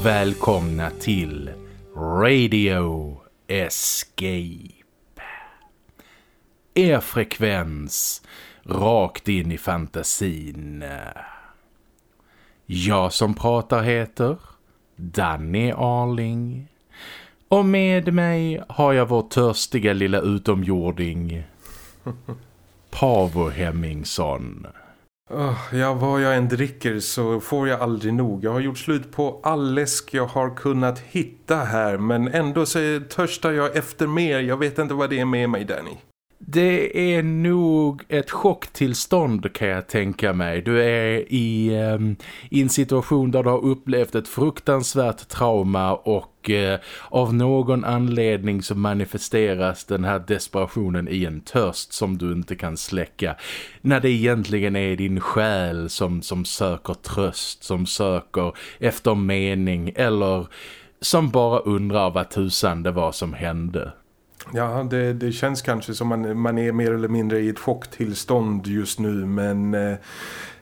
Och välkomna till Radio Escape. Er frekvens rakt in i fantasin. Jag som pratar heter Danny Arling. Och med mig har jag vår törstiga lilla utomjording Pavo Hemmingsson. Ja, vad jag än dricker så får jag aldrig nog. Jag har gjort slut på all läsk jag har kunnat hitta här men ändå så törstar jag efter mer. Jag vet inte vad det är med mig, Danny. Det är nog ett chocktillstånd kan jag tänka mig. Du är i, eh, i en situation där du har upplevt ett fruktansvärt trauma och uh, av någon anledning så manifesteras den här desperationen i en törst som du inte kan släcka. När det egentligen är din själ som, som söker tröst, som söker efter mening eller som bara undrar vad tusan det var som hände. Ja, det, det känns kanske som man, man är mer eller mindre i ett chocktillstånd just nu men eh,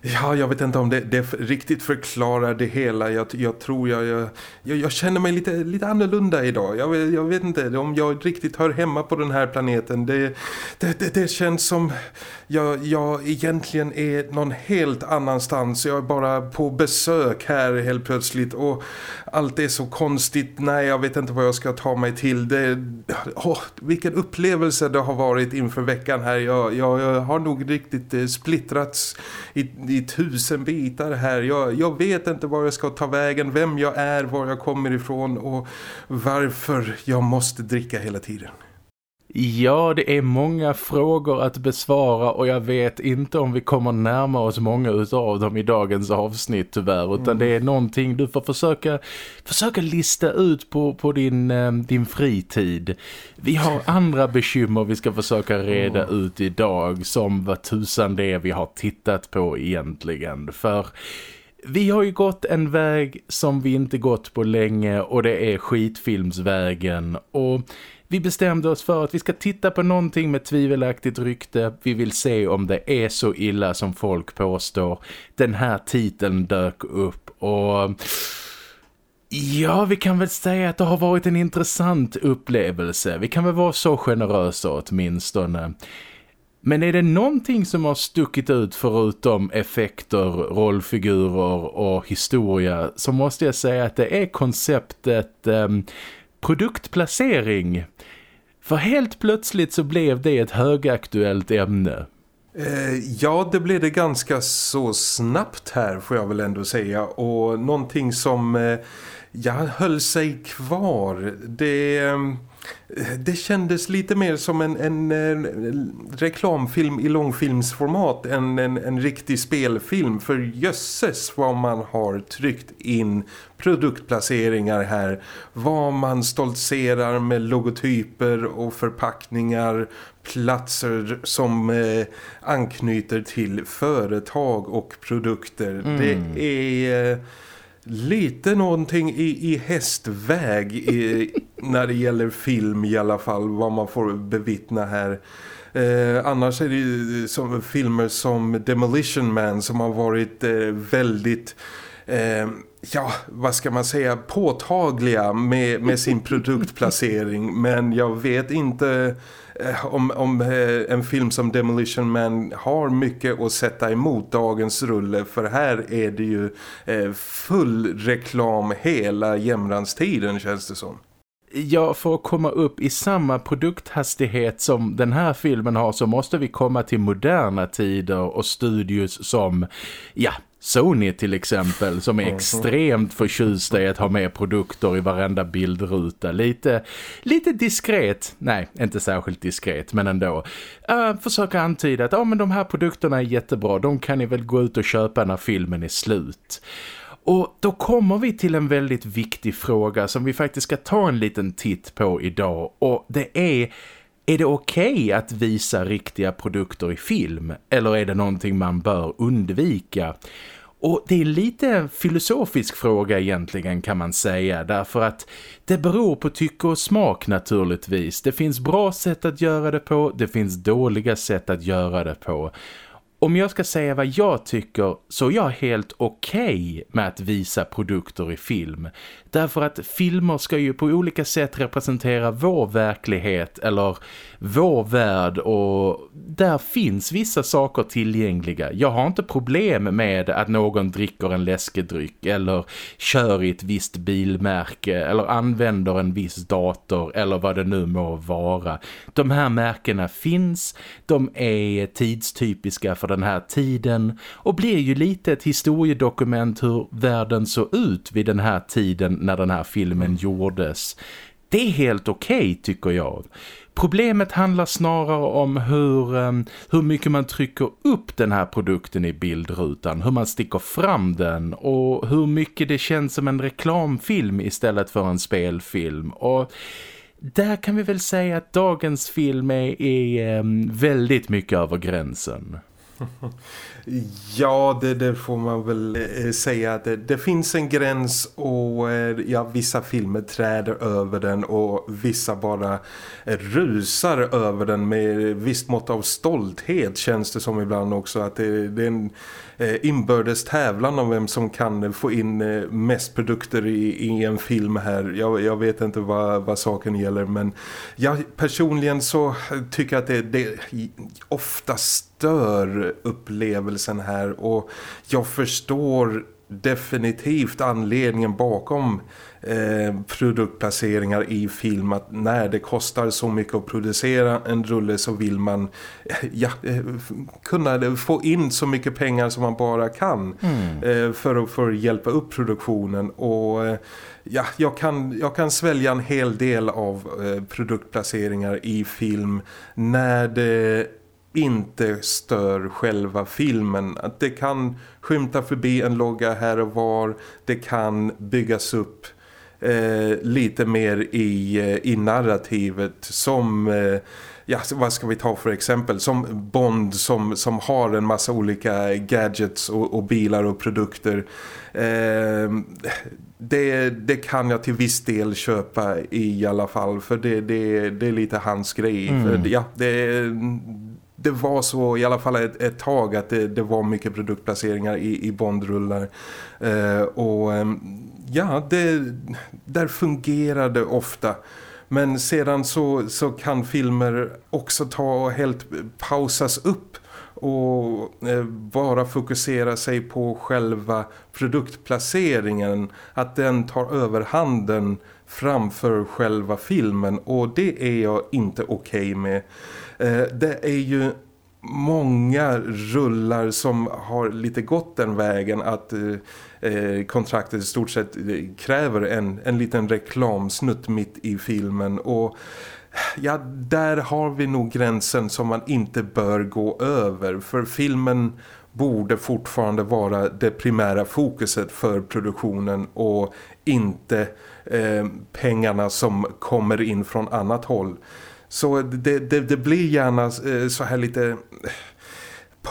Ja, jag vet inte om det, det riktigt förklarar det hela. Jag, jag tror jag, jag, jag, känner mig lite, lite annorlunda idag. Jag, jag vet inte om jag riktigt hör hemma på den här planeten. Det, det, det, det känns som jag, jag egentligen är någon helt annanstans. Jag är bara på besök här helt plötsligt och allt är så konstigt. Nej, jag vet inte vad jag ska ta mig till. Det, oh, vilken upplevelse det har varit inför veckan här. Jag, jag, jag har nog riktigt eh, splittrats i i tusen bitar här. Jag, jag vet inte var jag ska ta vägen, vem jag är, var jag kommer ifrån och varför jag måste dricka hela tiden. Ja, det är många frågor att besvara och jag vet inte om vi kommer närma oss många av dem i dagens avsnitt tyvärr. Utan mm. det är någonting du får försöka, försöka lista ut på, på din, eh, din fritid. Vi har andra bekymmer vi ska försöka reda mm. ut idag som vad tusan det är vi har tittat på egentligen. För... Vi har ju gått en väg som vi inte gått på länge och det är skitfilmsvägen och vi bestämde oss för att vi ska titta på någonting med tvivelaktigt rykte. Vi vill se om det är så illa som folk påstår. Den här titeln dök upp och... Ja, vi kan väl säga att det har varit en intressant upplevelse. Vi kan väl vara så generösa åtminstone. Men är det någonting som har stuckit ut förutom effekter, rollfigurer och historia så måste jag säga att det är konceptet eh, produktplacering. För helt plötsligt så blev det ett högaktuellt ämne. Eh, ja, det blev det ganska så snabbt här får jag väl ändå säga. Och någonting som eh, ja, höll sig kvar, det... Eh, det kändes lite mer som en, en, en reklamfilm i långfilmsformat än en, en, riktig spelfilm. För jösses vad man har tryckt in produktplaceringar här. Vad man stoltserar med logotyper och förpackningar, platser som eh, anknyter till företag och produkter. Mm. Det är... Eh, lite någonting i, i hästväg i, när det gäller film i alla fall, vad man får bevittna här. Eh, annars är det ju som filmer som Demolition Man som har varit eh, väldigt... Eh, ja, vad ska man säga, påtagliga med, med sin produktplacering. Men jag vet inte Eh, om, om eh, en film som Demolition Man har mycket att sätta emot dagens rulle för här är det ju eh, full reklam hela jämranstiden känns det som. Ja, för att komma upp i samma produkthastighet som den här filmen har så måste vi komma till moderna tider och studios som, ja, Sony till exempel som är extremt förtjusta i att ha med produkter i varenda bildruta. Lite, lite diskret, nej inte särskilt diskret men ändå. Uh, försöka antyda att ah, men de här produkterna är jättebra, de kan ni väl gå ut och köpa när filmen är slut. Och då kommer vi till en väldigt viktig fråga som vi faktiskt ska ta en liten titt på idag och det är är det okej okay att visa riktiga produkter i film eller är det någonting man bör undvika? Och det är lite en filosofisk fråga egentligen kan man säga därför att det beror på tycke och smak naturligtvis. Det finns bra sätt att göra det på, det finns dåliga sätt att göra det på. Om jag ska säga vad jag tycker så är jag helt okej okay med att visa produkter i film. Därför att filmer ska ju på olika sätt representera vår verklighet eller vår värld och där finns vissa saker tillgängliga. Jag har inte problem med att någon dricker en läskedryck eller kör i ett visst bilmärke eller använder en viss dator eller vad det nu må vara. De här märkena finns, de är tidstypiska för den här tiden och blir ju lite ett historiedokument hur världen såg ut vid den här tiden när den här filmen gjordes. Det är helt okej okay, tycker jag. Problemet handlar snarare om hur, um, hur mycket man trycker upp den här produkten i bildrutan, hur man sticker fram den och hur mycket det känns som en reklamfilm istället för en spelfilm. Och där kan vi väl säga att dagens film är, är um, väldigt mycket över gränsen. Ja, det, det, får man väl eh, eh, säga. Det, det finns en gräns och eh, ja, vissa filmer träder över den och vissa bara rusar över den med visst mått av stolthet känns det som ibland också. Att det, det är en inbördes tävlan om vem som kan få in mest produkter i, i en film här. Jag, jag vet inte vad, vad saken gäller men jag personligen så tycker jag att det, det ofta stör upplevelsen här. Och jag förstår definitivt anledningen bakom eh, produktplaceringar i film. Att när det kostar så mycket att producera en rulle så vill man eh, ja, eh, kunna få in så mycket pengar som man bara kan mm. eh, för, att, för att hjälpa upp produktionen. Och eh, ja, jag kan, jag kan svälja en hel del av eh, produktplaceringar i film. När det inte stör själva filmen. Att det kan skymta förbi en logga här och var. Det kan byggas upp eh, lite mer i, eh, i narrativet som... Eh, ja, vad ska vi ta för exempel? Som Bond som, som har en massa olika gadgets och, och bilar och produkter. Eh, det, det kan jag till viss del köpa i alla fall för det, det, det är lite hans grej. Mm. För, ja, det, det var så i alla fall ett, ett tag att det, det, var mycket produktplaceringar i, i Bondrullar. Eh, och ehm, ja, det, där fungerade ofta. Men sedan så, så kan filmer också ta och helt pausas upp och eh, bara fokusera sig på själva produktplaceringen. Att den tar överhanden framför själva filmen och det är jag inte okej okay med. Eh, det är ju många rullar som har lite gått den vägen att eh, eh kontraktet i stort sett eh, kräver en, en liten reklamsnutt mitt i filmen och ja, där har vi nog gränsen som man inte bör gå över för filmen borde fortfarande vara det primära fokuset för produktionen och inte eh, pengarna som kommer in från annat håll. Så det, det, det blir gärna eh, så här lite eh,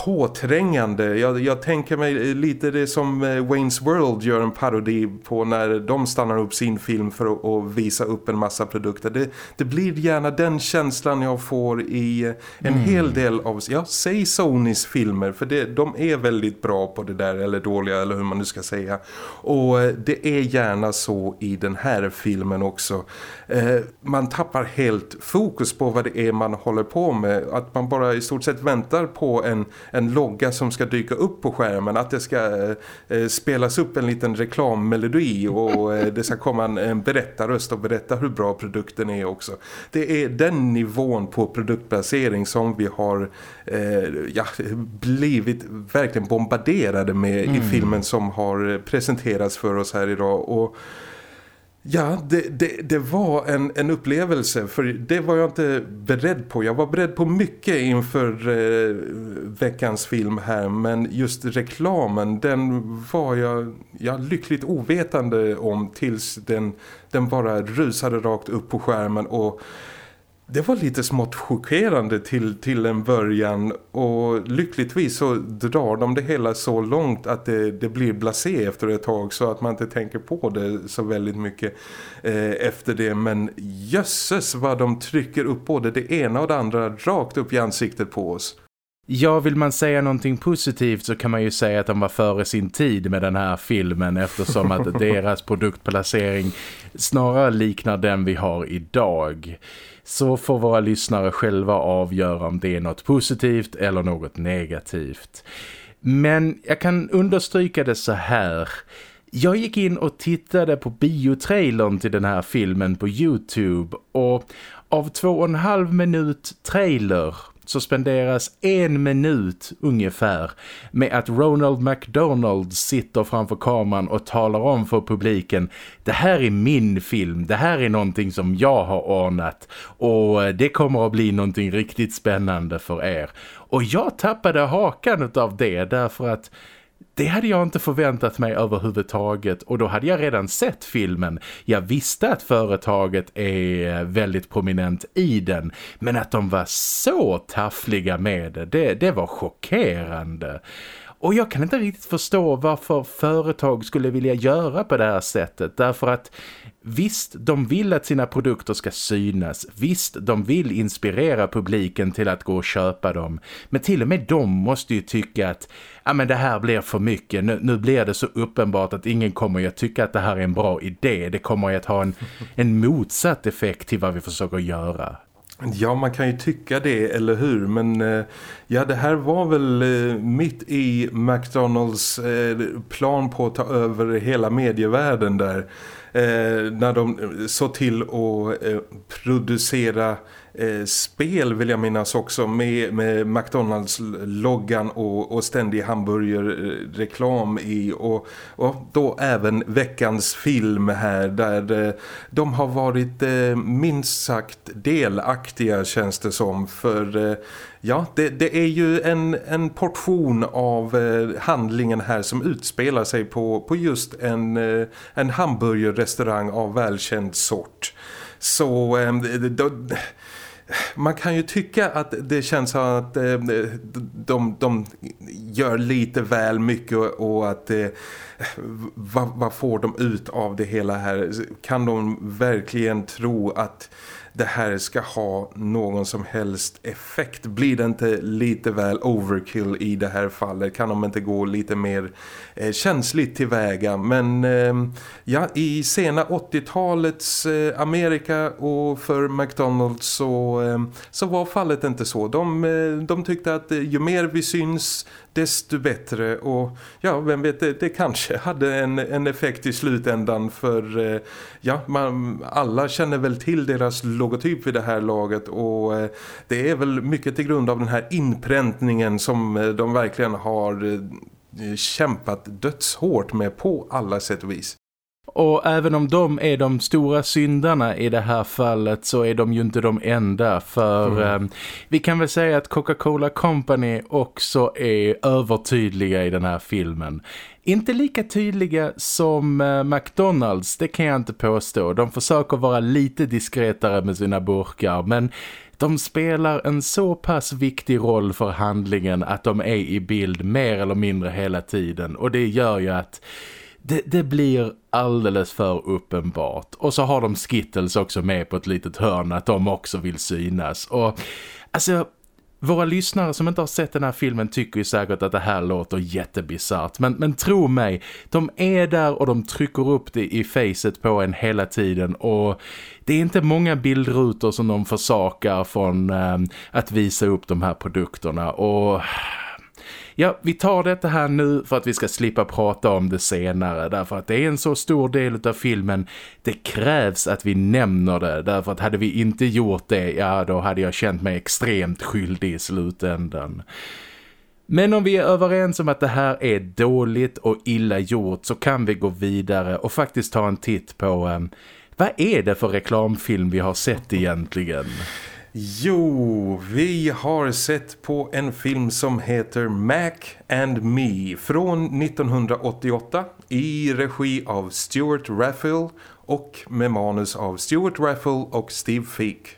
påträngande. Jag, jag, tänker mig lite det som eh, Wayne's World gör en parodi på när de stannar upp sin film för att, att visa upp en massa produkter. Det, det, blir gärna den känslan jag får i eh, en mm. hel del av, ja, säg Sonys filmer för det, de är väldigt bra på det där eller dåliga eller hur man nu ska säga. Och eh, det är gärna så i den här filmen också. Eh, man tappar helt fokus på vad det är man håller på med. Att man bara i stort sett väntar på en en logga som ska dyka upp på skärmen. Att det ska eh, spelas upp en liten reklammelodi och eh, det ska komma en, en berättarröst och berätta hur bra produkten är också. Det är den nivån på produktplacering som vi har eh, ja, blivit verkligen bombarderade med mm. i filmen som har presenterats för oss här idag och Ja, det, det, det, var en, en upplevelse för det var jag inte beredd på. Jag var beredd på mycket inför eh, veckans film här men just reklamen den var jag, jag lyckligt ovetande om tills den, den bara rusade rakt upp på skärmen och det var lite smått chockerande till, till en början och lyckligtvis så drar de det hela så långt att det, det blir blasé efter ett tag så att man inte tänker på det så väldigt mycket eh, efter det. Men jösses vad de trycker upp både det ena och det andra rakt upp i ansiktet på oss. Ja, vill man säga någonting positivt så kan man ju säga att de var före sin tid med den här filmen eftersom att deras produktplacering snarare liknar den vi har idag. Så får våra lyssnare själva avgöra om det är något positivt eller något negativt. Men jag kan understryka det så här. Jag gick in och tittade på biotrailern till den här filmen på Youtube och av två och en halv minut trailer så spenderas en minut ungefär med att Ronald McDonald sitter framför kameran och talar om för publiken det här är min film, det här är någonting som jag har ordnat och det kommer att bli någonting riktigt spännande för er. Och jag tappade hakan av det därför att det hade jag inte förväntat mig överhuvudtaget och då hade jag redan sett filmen. Jag visste att företaget är väldigt prominent i den men att de var så taffliga med det, det, det var chockerande. Och jag kan inte riktigt förstå varför företag skulle vilja göra på det här sättet. Därför att visst, de vill att sina produkter ska synas. Visst, de vill inspirera publiken till att gå och köpa dem. Men till och med de måste ju tycka att ja, men det här blir för mycket. Nu, nu blir det så uppenbart att ingen kommer att tycka att det här är en bra idé. Det kommer att ha en, en motsatt effekt till vad vi försöker göra. Ja, man kan ju tycka det, eller hur? Men eh, ja, det här var väl eh, mitt i McDonalds eh, plan på att ta över hela medievärlden där. när de såg till att producera eh, spel vill jag minnas också med, med McDonalds-loggan och, och ständig hamburgerreklam i och, och då även veckans film här där eh, de har varit eh, minst sagt delaktiga känns det som för eh, Ja, det, det, är ju en, en portion av eh, handlingen här som utspelar sig på, på just en, eh, en hamburgerrestaurang av välkänd sort. Så eh, då, man kan ju tycka att det känns som att eh, de, de gör lite väl mycket och att eh, vad, vad får de ut av det hela här? Kan de verkligen tro att det här ska ha någon som helst effekt. Blir det inte lite väl overkill i det här fallet? Kan de inte gå lite mer eh, känsligt tillväga? Men eh, ja, i sena 80-talets eh, Amerika och för McDonalds så, eh, så var fallet inte så. De, eh, de tyckte att eh, ju mer vi syns desto bättre och ja, vem vet, det, det kanske hade en, en effekt i slutändan för eh, ja, man, alla känner väl till deras logotyp vid det här laget och eh, det är väl mycket till grund av den här inpräntningen som eh, de verkligen har eh, kämpat dödshårt med på alla sätt och vis. Och även om de är de stora syndarna i det här fallet så är de ju inte de enda. För mm. eh, vi kan väl säga att Coca-Cola Company också är övertydliga i den här filmen. Inte lika tydliga som eh, McDonalds, det kan jag inte påstå. De försöker vara lite diskretare med sina burkar men... De spelar en så pass viktig roll för handlingen att de är i bild mer eller mindre hela tiden. Och det gör ju att det, det, blir alldeles för uppenbart. Och så har de Skittles också med på ett litet hörn att de också vill synas. Och alltså, våra lyssnare som inte har sett den här filmen tycker ju säkert att det här låter jättebisart. Men, men tro mig, de är där och de trycker upp det i facet på en hela tiden. Och det är inte många bildrutor som de försakar från eh, att visa upp de här produkterna. Och Ja, vi tar detta här nu för att vi ska slippa prata om det senare därför att det är en så stor del av filmen. Det krävs att vi nämner det därför att hade vi inte gjort det, ja då hade jag känt mig extremt skyldig i slutändan. Men om vi är överens om att det här är dåligt och illa gjort så kan vi gå vidare och faktiskt ta en titt på um, vad är det för reklamfilm vi har sett egentligen? Jo, vi har sett på en film som heter Mac and Me från 1988 i regi av Stuart Raffel och med manus av Stuart Raffel och Steve Feek.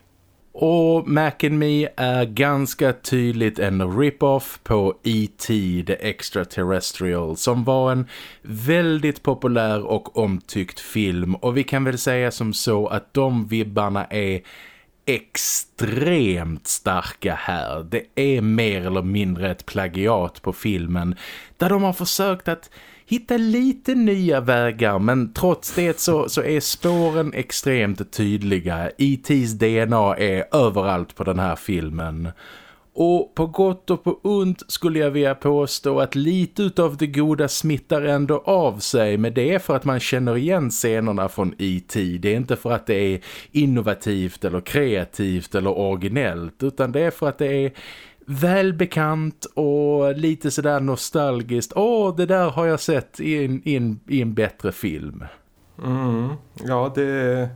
Och Mac and Me är ganska tydligt en rip-off på E.T. The Extraterrestrial som var en väldigt populär och omtyckt film och vi kan väl säga som så att de vibbarna är extremt starka här. Det är mer eller mindre ett plagiat på filmen där de har försökt att hitta lite nya vägar men trots det så, så är spåren extremt tydliga. E.T.s DNA är överallt på den här filmen. Och på gott och på ont skulle jag vilja påstå att lite av det goda smittar ändå av sig. Men det är för att man känner igen scenerna från E.T. Det är inte för att det är innovativt eller kreativt eller originellt. Utan det är för att det är välbekant och lite sådär nostalgiskt. Åh, det där har jag sett i en, i en, i en bättre film. Mm, ja, det,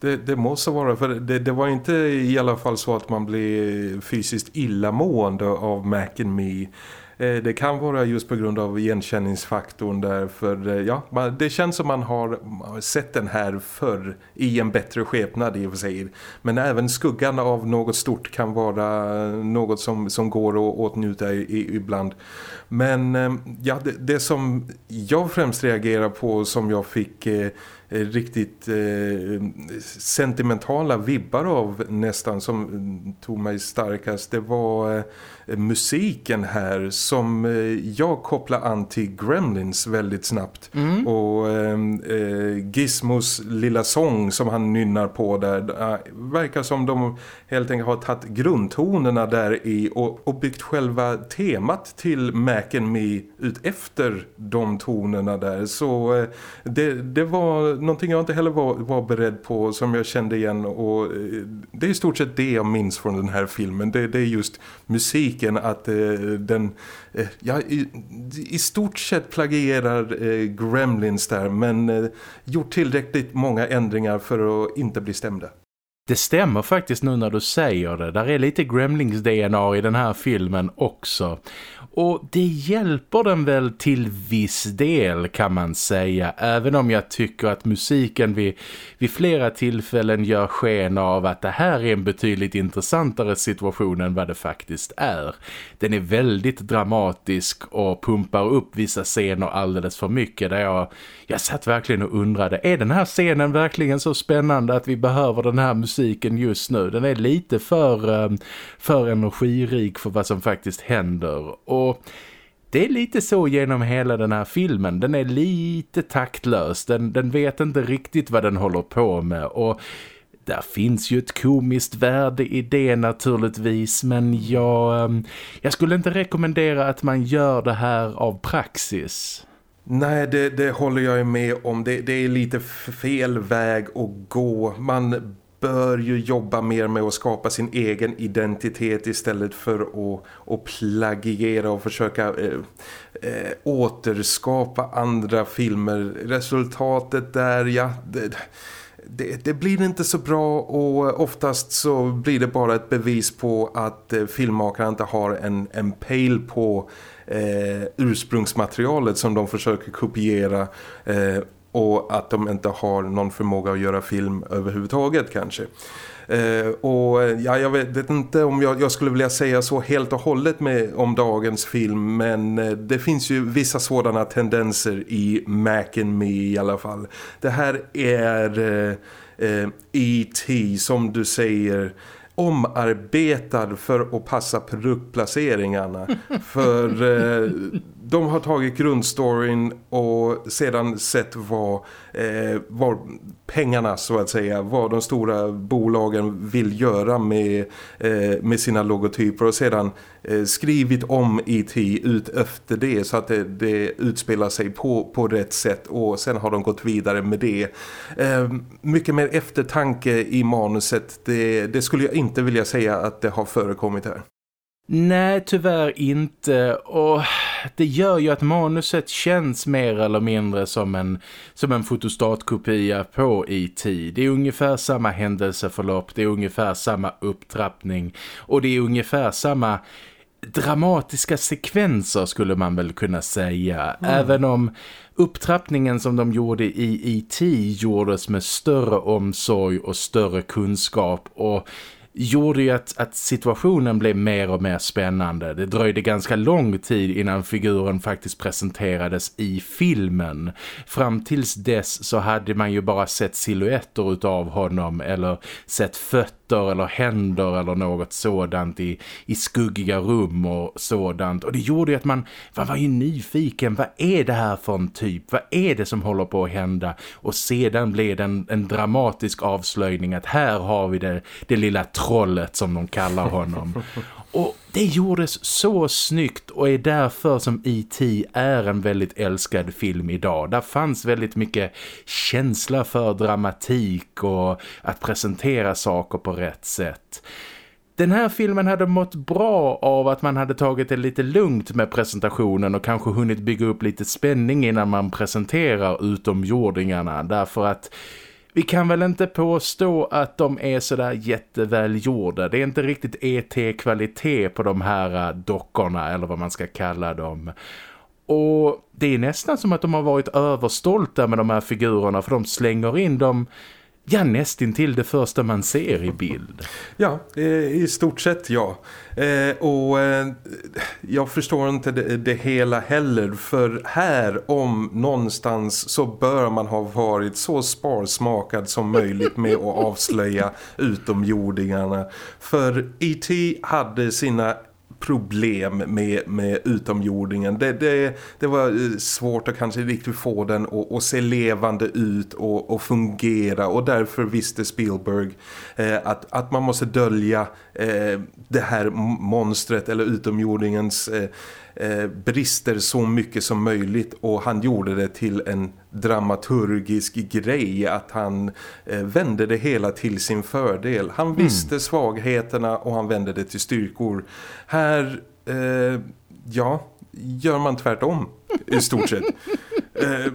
det, det måste vara. För det, det, var inte i alla fall så att man blev fysiskt illamående av Mac and Me- eh, det kan vara just på grund av igenkänningsfaktorn där för eh, ja, det känns som man har eh, sett den här förr i en bättre skepnad i och för sig. Men även skuggan av något stort kan vara något som, som går att åtnjuta i, ibland. Men ja, det, det, som jag främst reagerar på som jag fick eh, Eh, riktigt eh, sentimentala vibbar av nästan som mm, tog mig starkast. Det var eh, musiken här som eh, jag kopplar an till Gremlins väldigt snabbt. Mm. och ehm, eh, Gizmos lilla sång som han nynnar på där äh, verkar som de helt enkelt har tagit grundtonerna där i och, och byggt själva temat till Mac and Me ut efter de tonerna där. Så eh, det, det var någonting jag inte heller var, var beredd på som jag kände igen och eh, det är i stort sett det jag minns från den här filmen. Det, det är just kritiken att eh, den eh, ja, i, i, stort sett plagierar eh, Gremlins där men eh, gjort tillräckligt många ändringar för att inte bli stämda. Det stämmer faktiskt nu när du säger det. Där är lite Gremlings-DNA i den här filmen också. Och det hjälper den väl till viss del kan man säga. Även om jag tycker att musiken vid, vid flera tillfällen gör sken av att det här är en betydligt intressantare situation än vad det faktiskt är. Den är väldigt dramatisk och pumpar upp vissa scener alldeles för mycket. Där jag, jag satt verkligen och undrade, är den här scenen verkligen så spännande att vi behöver den här musiken just nu? Den är lite för, eh, för energirik för vad som faktiskt händer. Och och det är lite så genom hela den här filmen. Den är lite taktlös. Den, den vet inte riktigt vad den håller på med. Och där finns ju ett komiskt värde i det naturligtvis. Men jag, ehm, jag skulle inte rekommendera att man gör det här av praxis. Nej, det, det håller jag med om. Det, det är lite fel väg att gå. Man bör ju jobba mer med att skapa sin egen identitet istället för att, att plagiera och försöka eh, eh, återskapa andra filmer. Resultatet där, ja... Det, det, det, blir inte så bra och oftast så blir det bara ett bevis på att eh, filmmakaren inte har en, en pejl på eh, ursprungsmaterialet som de försöker kopiera eh, och att de inte har någon förmåga att göra film överhuvudtaget kanske. Eh, och ja, jag vet inte om jag, jag, skulle vilja säga så helt och hållet med, om dagens film men eh, det finns ju vissa sådana tendenser i Mac and Me i alla fall. Det här är eh, E.T. Eh, e som du säger omarbetad för att passa produktplaceringarna. för eh, de har tagit grundstoryn och sedan sett vad, eh, vad pengarna så att säga, vad de stora bolagen vill göra med, eh, med sina logotyper och sedan eh, skrivit om IT ut efter det så att det, det utspelar sig på, på rätt sätt och sen har de gått vidare med det. Eh, mycket mer eftertanke i manuset, det, det skulle jag inte vilja säga att det har förekommit här. Nej, tyvärr inte. Och det gör ju att manuset känns mer eller mindre som en, som en fotostatkopia på E.T. Det är ungefär samma händelseförlopp, det är ungefär samma upptrappning och det är ungefär samma dramatiska sekvenser skulle man väl kunna säga. Mm. Även om upptrappningen som de gjorde i E.T. gjordes med större omsorg och större kunskap och gjorde ju att, att situationen blev mer och mer spännande. Det dröjde ganska lång tid innan figuren faktiskt presenterades i filmen. Fram tills dess så hade man ju bara sett silhuetter av honom eller sett fötter fötter eller händer eller något sådant i, i skuggiga rum och sådant. Och det gjorde ju att man, man var ju nyfiken. Vad är det här för en typ? Vad är det som håller på att hända? Och sedan blev det en, en dramatisk avslöjning att här har vi det, det lilla trollet som de kallar honom. Och det gjordes så snyggt och är därför som E.T. är en väldigt älskad film idag. Där fanns väldigt mycket känsla för dramatik och att presentera saker på rätt sätt. Den här filmen hade mått bra av att man hade tagit det lite lugnt med presentationen och kanske hunnit bygga upp lite spänning innan man presenterar utomjordingarna. Därför att vi kan väl inte påstå att de är sådär jättevälgjorda. Det är inte riktigt ET-kvalitet på de här äh, dockorna eller vad man ska kalla dem. Och det är nästan som att de har varit överstolta med de här figurerna för de slänger in dem Ja, nästan till det första man ser i bild. Ja, i stort sett ja. Eh, och eh, jag förstår inte det, det, hela heller. För här om någonstans så bör man ha varit så sparsmakad som möjligt med att avslöja utomjordingarna. För E.T. hade sina problem med, med utomjordingen. Det, det, det var eh, svårt att kanske riktigt få den att, att se levande ut och, och, fungera och därför visste Spielberg eh, att, att man måste dölja eh, det här monstret eller utomjordingens eh, eh, brister så mycket som möjligt och han gjorde det till en dramaturgisk grej att han eh, vände det hela till sin fördel. Han mm. visste svagheterna och han vände det till styrkor. Här, eh, ja, gör man tvärtom i stort sett. Eh,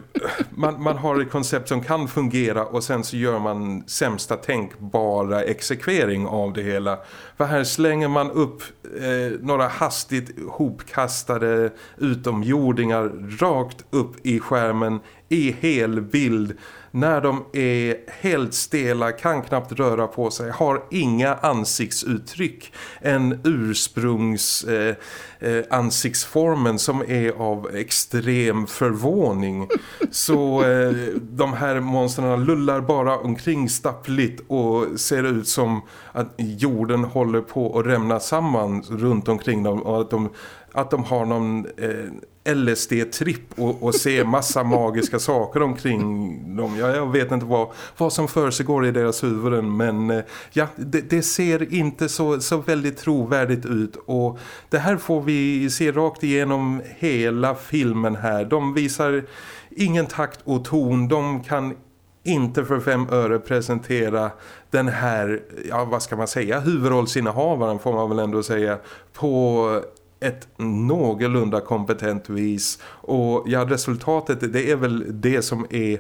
man, man, har ett koncept som kan fungera och sen så gör man sämsta tänkbara exekvering av det hela. För här slänger man upp eh, några hastigt hopkastade utomjordingar rakt upp i skärmen i hel bild när de är helt stela, kan knappt röra på sig, har inga ansiktsuttryck. En ursprungs eh, eh, ansiktsformen som är av extrem förvåning. Så eh, de här monstren lullar bara omkring stappligt och ser ut som att jorden håller på att rämna samman runt omkring dem och att de, att de har någon eh, LSD-tripp och, och se massa magiska saker omkring dem. Ja, jag vet inte vad, vad som försiggår i deras huvuden men eh, ja, det, det, ser inte så, så väldigt trovärdigt ut och det här får vi se rakt igenom hela filmen här. De visar ingen takt och ton, de kan inte för fem öre presentera den här, ja vad ska man säga, huvudrollsinnehavaren får man väl ändå säga, på ett någorlunda kompetent vis. Och ja, resultatet det är väl det som är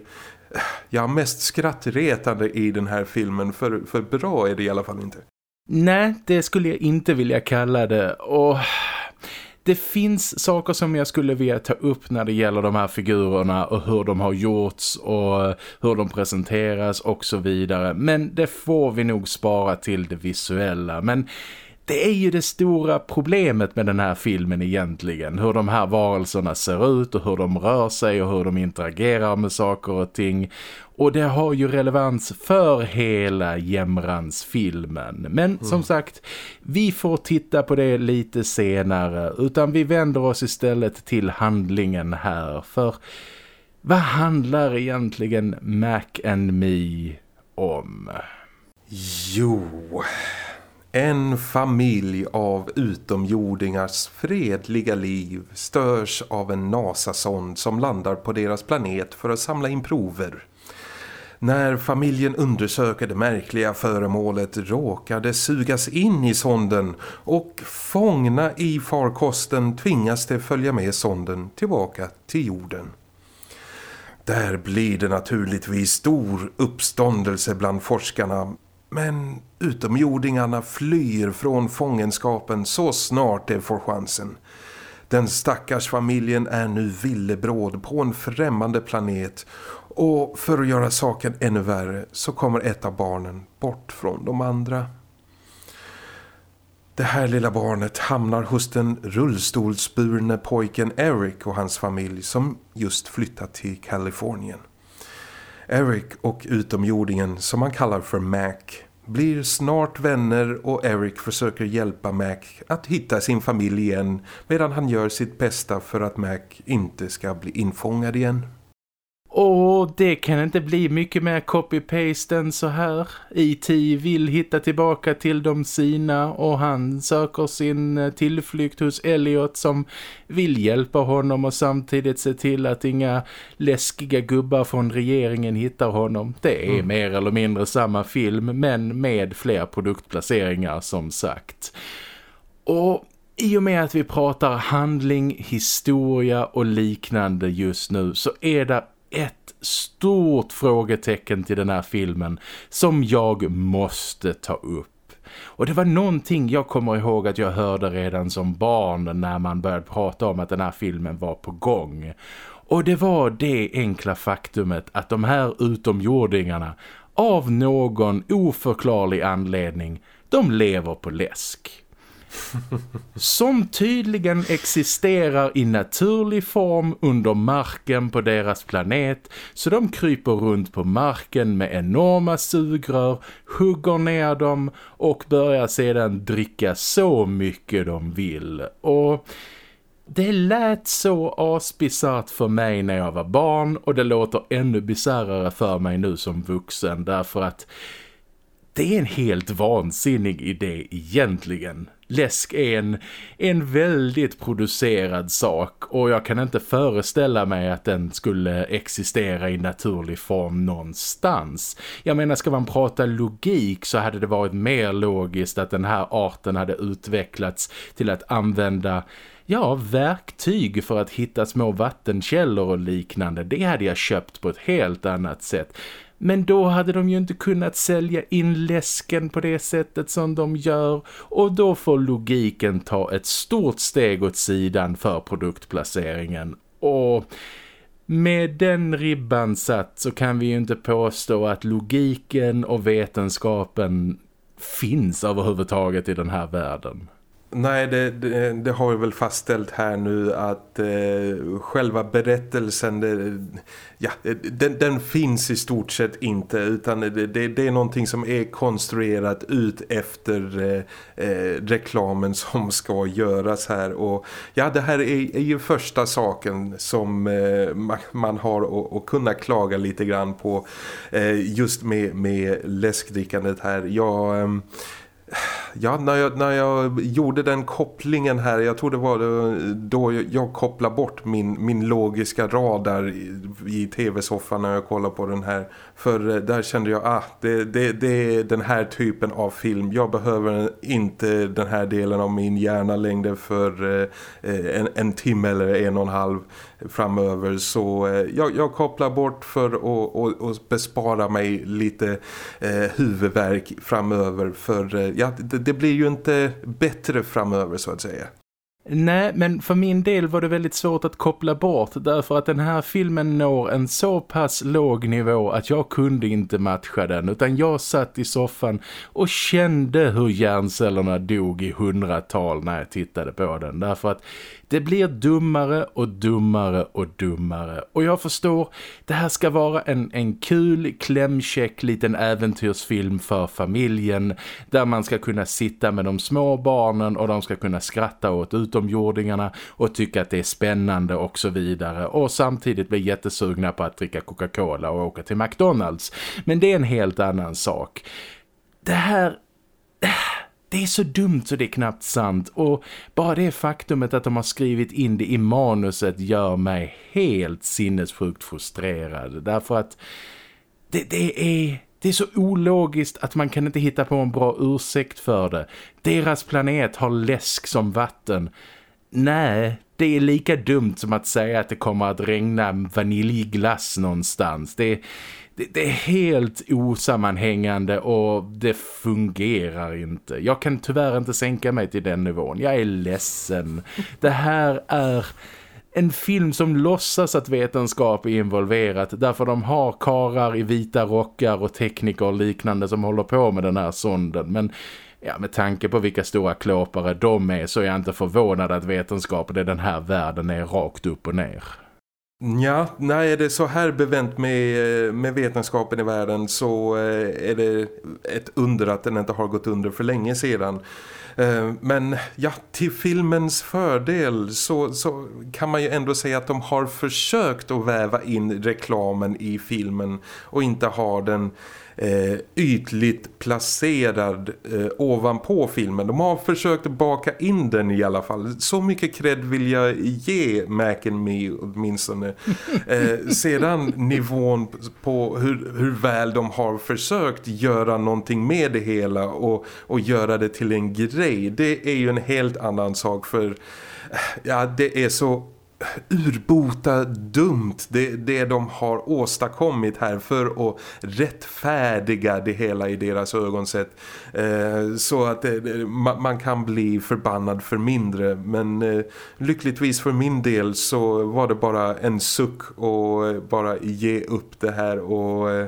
ja, mest skrattretande i den här filmen. För, för bra är det i alla fall inte. Nej, det skulle jag inte vilja kalla det. Och det finns saker som jag skulle vilja ta upp när det gäller de här figurerna och hur de har gjorts och hur de presenteras och så vidare. Men det får vi nog spara till det visuella. Men det är ju det stora problemet med den här filmen egentligen. Hur de här varelserna ser ut och hur de rör sig och hur de interagerar med saker och ting. Och det har ju relevans för hela Jämrans-filmen. Men mm. som sagt, vi får titta på det lite senare. Utan vi vänder oss istället till handlingen här. För vad handlar egentligen Mac and Me om? Jo... En familj av utomjordingars fredliga liv störs av en NASA-sond som landar på deras planet för att samla in prover. När familjen undersöker det märkliga föremålet råkar det sugas in i sonden och fångna i farkosten tvingas det följa med sonden tillbaka till jorden. Där blir det naturligtvis stor uppståndelse bland forskarna men utomjordingarna flyr från fångenskapen så snart de får chansen. Den stackars familjen är nu villebråd på en främmande planet och för att göra saken ännu värre så kommer ett av barnen bort från de andra. Det här lilla barnet hamnar hos den rullstolsburne pojken Eric och hans familj som just flyttat till Kalifornien. Eric och utomjordingen som man kallar för Mac blir snart vänner och Eric försöker hjälpa Mac att hitta sin familj igen medan han gör sitt bästa för att Mac inte ska bli infångad igen. Och det kan inte bli mycket mer copy-paste än så här. E.T. vill hitta tillbaka till de sina och han söker sin eh, tillflykt hos Elliot som vill hjälpa honom och samtidigt se till att inga läskiga gubbar från regeringen hittar honom. Det är mm. mer eller mindre samma film men med fler produktplaceringar som sagt. Och i och med att vi pratar handling, historia och liknande just nu så är det ett stort frågetecken till den här filmen som jag måste ta upp. Och det var någonting jag kommer ihåg att jag hörde redan som barn när man började prata om att den här filmen var på gång. Och det var det enkla faktumet att de här utomjordingarna av någon oförklarlig anledning, de lever på läsk som tydligen existerar i naturlig form under marken på deras planet så de kryper runt på marken med enorma sugrör, hugger ner dem och börjar sedan dricka så mycket de vill. Och det lät så asbisart för mig när jag var barn och det låter ännu bizarrare för mig nu som vuxen därför att det är en helt vansinnig idé egentligen läsk är en, en väldigt producerad sak och jag kan inte föreställa mig att den skulle existera i naturlig form någonstans. Jag menar, ska man prata logik så hade det varit mer logiskt att den här arten hade utvecklats till att använda ja, verktyg för att hitta små vattenkällor och liknande. Det hade jag köpt på ett helt annat sätt. Men då hade de ju inte kunnat sälja in läsken på det sättet som de gör och då får logiken ta ett stort steg åt sidan för produktplaceringen. Och med den ribban satt så kan vi ju inte påstå att logiken och vetenskapen finns överhuvudtaget i den här världen. Nej, det, det, det, har vi väl fastställt här nu att eh, själva berättelsen, det, ja, den, den, finns i stort sett inte utan det, det, är någonting som är konstruerat ut efter eh, eh, reklamen som ska göras här. Och ja, det här är, är ju första saken som eh, man, man, har att kunna klaga lite grann på eh, just med, med läskdrickandet här. Jag ehm, Ja, när jag, när jag gjorde den kopplingen här, jag tror det var då jag kopplade bort min, min logiska radar i, i tv-soffan när jag kollade på den här. För eh, där kände jag, ah, det, det, det är den här typen av film. Jag behöver inte den här delen av min hjärna längre för eh, eh en, en timme eller en och en halv framöver. Så eh, jag, jag kopplar bort för att bespara mig lite eh, huvudvärk framöver. För eh, ja, det, det blir ju inte bättre framöver så att säga. Nej, men för min del var det väldigt svårt att koppla bort därför att den här filmen når en så pass låg nivå att jag kunde inte matcha den utan jag satt i soffan och kände hur hjärncellerna dog i hundratal när jag tittade på den därför att det blir dummare och dummare och dummare. Och jag förstår, det här ska vara en, en kul, klämkäck liten äventyrsfilm för familjen. Där man ska kunna sitta med de små barnen och de ska kunna skratta åt utomjordingarna och tycka att det är spännande och så vidare. Och samtidigt bli jättesugna på att dricka Coca-Cola och åka till McDonalds. Men det är en helt annan sak. Det här det det är så dumt så det är knappt sant och bara det faktumet att de har skrivit in det i manuset gör mig helt sinnessjukt frustrerad därför att det, det är... Det är så ologiskt att man kan inte hitta på en bra ursäkt för det. Deras planet har läsk som vatten. Nej, det är lika dumt som att säga att det kommer att regna vaniljglass någonstans. Det är, det, det, är helt osammanhängande och det fungerar inte. Jag kan tyvärr inte sänka mig till den nivån. Jag är ledsen. Det här är en film som låtsas att vetenskap är involverat därför de har karar i vita rockar och tekniker och liknande som håller på med den här sonden. Men ja, med tanke på vilka stora klåpare de är så är jag inte förvånad att vetenskapen i den här världen är rakt upp och ner. Ja, nej, är det så här bevänt med, eh, med vetenskapen i världen så eh, är det ett under att den inte har gått under för länge sedan. Eh, men ja, till filmens fördel så, så kan man ju ändå säga att de har försökt att väva in reklamen i filmen och inte ha den eh, ytligt placerad eh, ovanpå filmen. De har försökt baka in den i alla fall. Så mycket cred vill jag ge Mac and Me åtminstone. Eh, sedan nivån på hur, hur väl de har försökt göra någonting med det hela och, och göra det till en grej. Det är ju en helt annan sak för ja, det är så urbota dumt det, det de har åstadkommit här för att rättfärdiga det hela i deras ögonsätt eh, så att eh, man, man, kan bli förbannad för mindre. Men eh, lyckligtvis för min del så var det bara en suck och eh, bara ge upp det här och eh,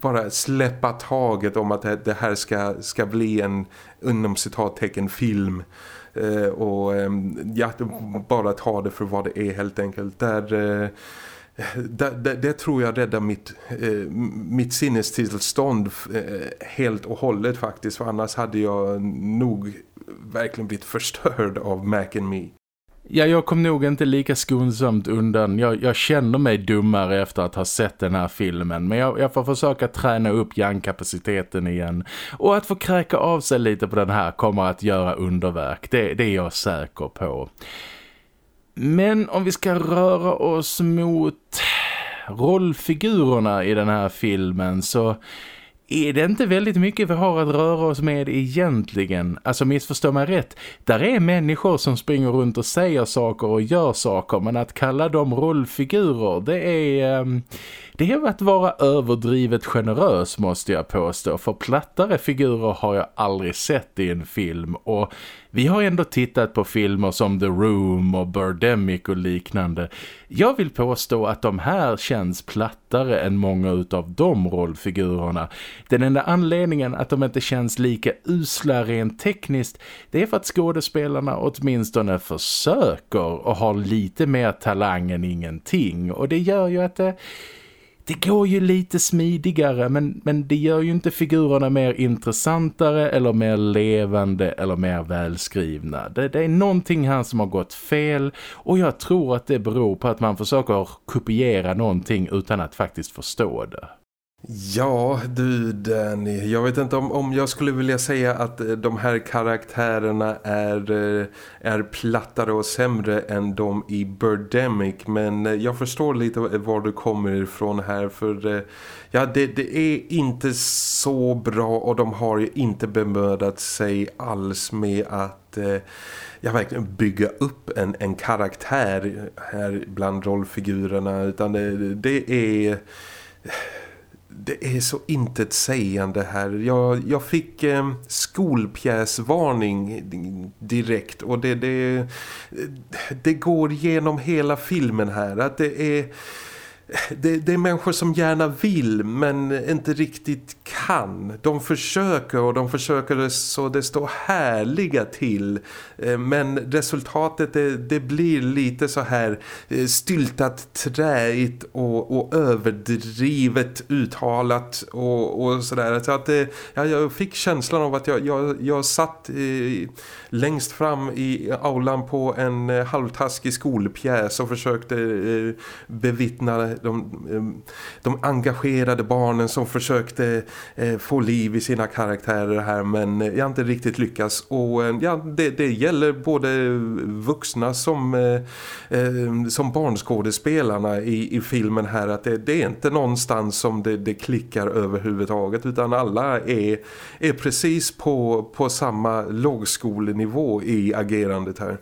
bara släppa taget om att det här ska, ska bli en inom citattecken film. Eh, Eh, och ehm, ja, bara ta det för vad det är helt enkelt. Där... Eh, det, det, det, tror jag räddar mitt, eh, mitt sinnestillstånd eh, helt och hållet faktiskt. För annars hade jag nog verkligen blivit förstörd av Mac and Me. Ja, jag kom nog inte lika skonsamt undan. Jag, jag känner mig dummare efter att ha sett den här filmen. Men jag, jag får försöka träna upp hjärnkapaciteten igen. Och att få kräka av sig lite på den här kommer att göra underverk. Det, det är jag säker på. Men om vi ska röra oss mot rollfigurerna i den här filmen så är det inte väldigt mycket vi har att röra oss med egentligen? Alltså missförstå mig rätt. Där är människor som springer runt och säger saker och gör saker. Men att kalla dem rollfigurer, det är... Um, det är att vara överdrivet generös måste jag påstå. För plattare figurer har jag aldrig sett i en film. Och vi har ändå tittat på filmer som The Room och Birdemic och liknande. Jag vill påstå att de här känns plattare än många av de rollfigurerna. Den enda anledningen att de inte känns lika usla rent tekniskt det är för att skådespelarna åtminstone försöker och har lite mer talang än ingenting. Och det gör ju att det det går ju lite smidigare men, men det gör ju inte figurerna mer intressantare eller mer levande eller mer välskrivna. Det, det, är någonting här som har gått fel och jag tror att det beror på att man försöker kopiera någonting utan att faktiskt förstå det. Ja, du Danny. Jag vet inte om, om jag skulle vilja säga att eh, de här karaktärerna är, eh, är plattare och sämre än de i Birdemic. Men eh, jag förstår lite var du kommer ifrån här. För ja, det, det är inte så bra och de har ju inte bemödat sig alls med att jag verkligen bygga upp en, en karaktär här bland rollfigurerna. Utan det, det är det är så intetsägande här. Jag, jag fick eh, skolpjäsvarning direkt och det, det, det går genom hela filmen här. Att det är det, det, är människor som gärna vill men inte riktigt kan. De försöker och de försöker så det står härliga till. Eh, men resultatet det, det blir lite så här eh, styltat träigt och, och överdrivet uttalat och, och sådär. Så att det, ja, jag fick känslan av att jag, jag, jag satt i, längst fram i aulan på en halvtaskig skolpjäs och försökte bevittna de, ehm, de engagerade barnen som försökte eh, få liv i sina karaktärer här men jag inte riktigt lyckas. och eh, ja, det, det gäller både vuxna som, eh, ehm, som barnskådespelarna i, i filmen här att det, det är inte någonstans som det, det klickar överhuvudtaget utan alla är, är precis på, på samma lågskolenivå i agerandet här.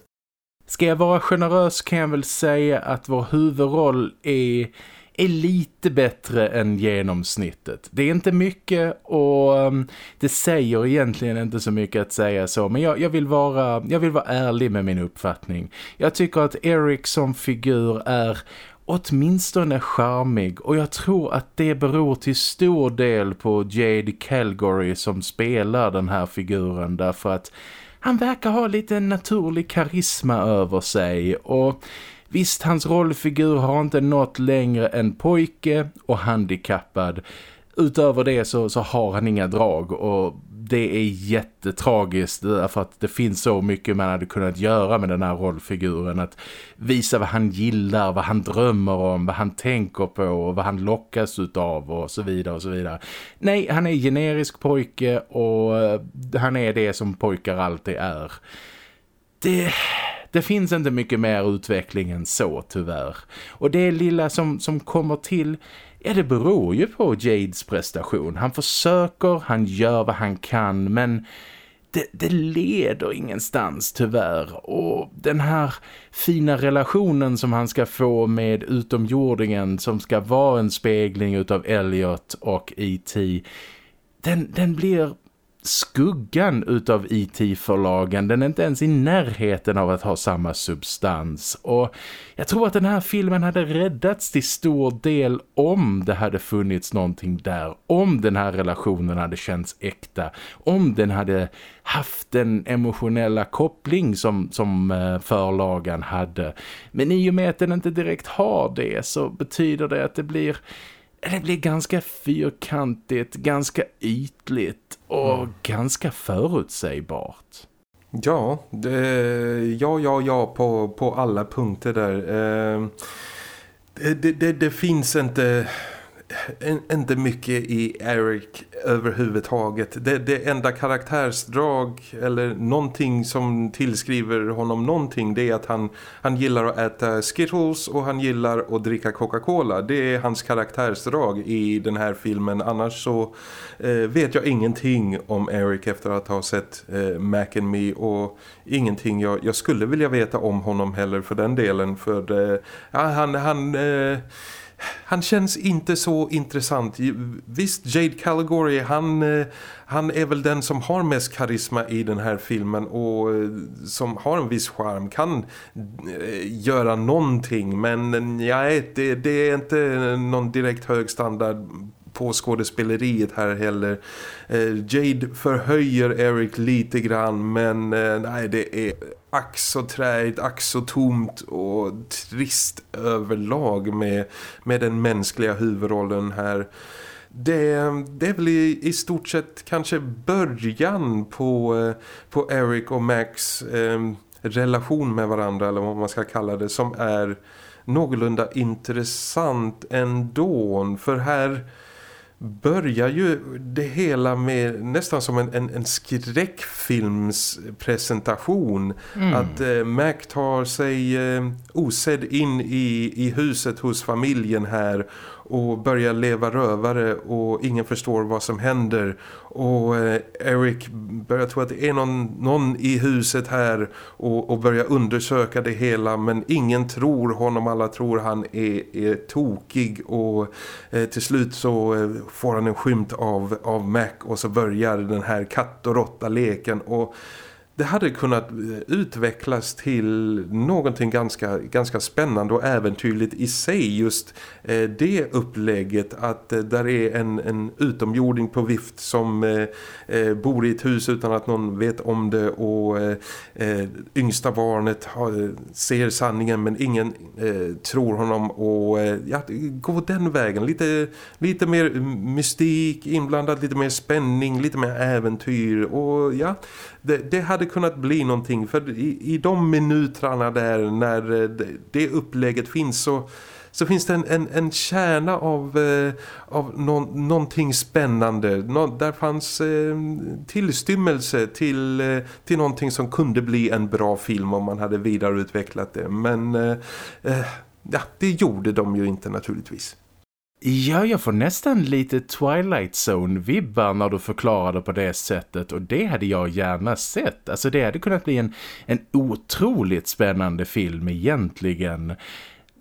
Ska jag vara generös kan jag väl säga att vår huvudroll är, är lite bättre än genomsnittet. Det är inte mycket och um, det säger egentligen inte så mycket att säga så. Men jag, jag, vill vara, jag vill vara ärlig med min uppfattning. Jag tycker att Eric som figur är åtminstone charmig och jag tror att det beror till stor del på Jade Calgary som spelar den här figuren därför att han verkar ha lite naturlig karisma över sig och Visst, hans rollfigur har inte nått längre än pojke och handikappad. Utöver det så, så har han inga drag och det är jättetragiskt därför att det finns så mycket man hade kunnat göra med den här rollfiguren. Att visa vad han gillar, vad han drömmer om, vad han tänker på och vad han lockas utav och så vidare och så vidare. Nej, han är generisk pojke och eh, han är det som pojkar alltid är. Det det finns inte mycket mer utveckling än så tyvärr. Och det lilla som, som kommer till, ja det beror ju på Jades prestation. Han försöker, han gör vad han kan men det, det, leder ingenstans tyvärr och den här fina relationen som han ska få med utomjordingen som ska vara en spegling utav Elliot och E.T. Den, den blir skuggan utav e IT-förlagen. Den är inte ens i närheten av att ha samma substans. Och jag tror att den här filmen hade räddats till stor del om det hade funnits någonting där. Om den här relationen hade känts äkta. Om den hade haft den emotionella koppling som, som eh, förlagen hade. Men i och med att den inte direkt har det så betyder det att det blir det blir ganska fyrkantigt, ganska ytligt och mm. ganska förutsägbart. Ja, det, ja, ja, ja på, på alla punkter där. Eh, det, det, det finns inte inte mycket i Eric överhuvudtaget. Det, det enda karaktärsdrag eller någonting som tillskriver honom någonting det är att han, han gillar att äta Skittles och han gillar att dricka Coca-Cola. Det är hans karaktärsdrag i den här filmen. Annars så eh, vet jag ingenting om Eric efter att ha sett eh, Mac and Me och ingenting jag, jag skulle vilja veta om honom heller för den delen. För eh, ja, han... han eh, han känns inte så intressant. Visst, Jade Caligory han, eh, han är väl den som har mest karisma i den här filmen och eh, som har en viss charm, kan eh, göra någonting. Men ja, det, det är inte någon direkt hög standard på skådespeleriet här heller. Jade förhöjer Eric lite grann men nej det är ack så träigt, ack så tomt och trist överlag med, med den mänskliga huvudrollen här. Det, det är väl i, i stort sett kanske början på, eh, på Eric och Max eh, relation med varandra eller vad man ska kalla det som är någorlunda intressant ändå. För här börjar ju det hela med nästan som en, en, en skräckfilmspresentation. Mm. Att eh, Mac tar sig eh, osedd in i, i huset hos familjen här och börjar leva rövare och ingen förstår vad som händer. Och eh, Eric börjar tro att det är någon, någon i huset här och, och börjar undersöka det hela men ingen tror honom, alla tror han är, är tokig och eh, till slut så eh, får han en skymt av, av Mac och så börjar den här katt- och råtta-leken och det hade kunnat eh, utvecklas till någonting ganska, ganska spännande och äventyrligt i sig. Just eh, det upplägget att eh, där är en, en utomjording på vift som eh, bor i ett hus utan att någon vet om det och eh, yngsta barnet har, ser sanningen men ingen tror honom och ja, gå den vägen. Lite, lite mer mystik inblandad, lite mer spänning, lite mer äventyr och ja, det, det, hade kunnat bli någonting för i, i de minutrarna där när eh, det, det upplägget finns så så finns det en, en, en kärna av, eh, av någon, någonting spännande. Nå, där fanns eh, tillstymmelse till, eh, till någonting som kunde bli en bra film om man hade vidareutvecklat det. Men eh, eh ja, det gjorde de ju inte naturligtvis. Ja, jag får nästan lite Twilight Zone-vibbar när du förklarade på det sättet och det hade jag gärna sett. Alltså det hade kunnat bli en, en otroligt spännande film egentligen.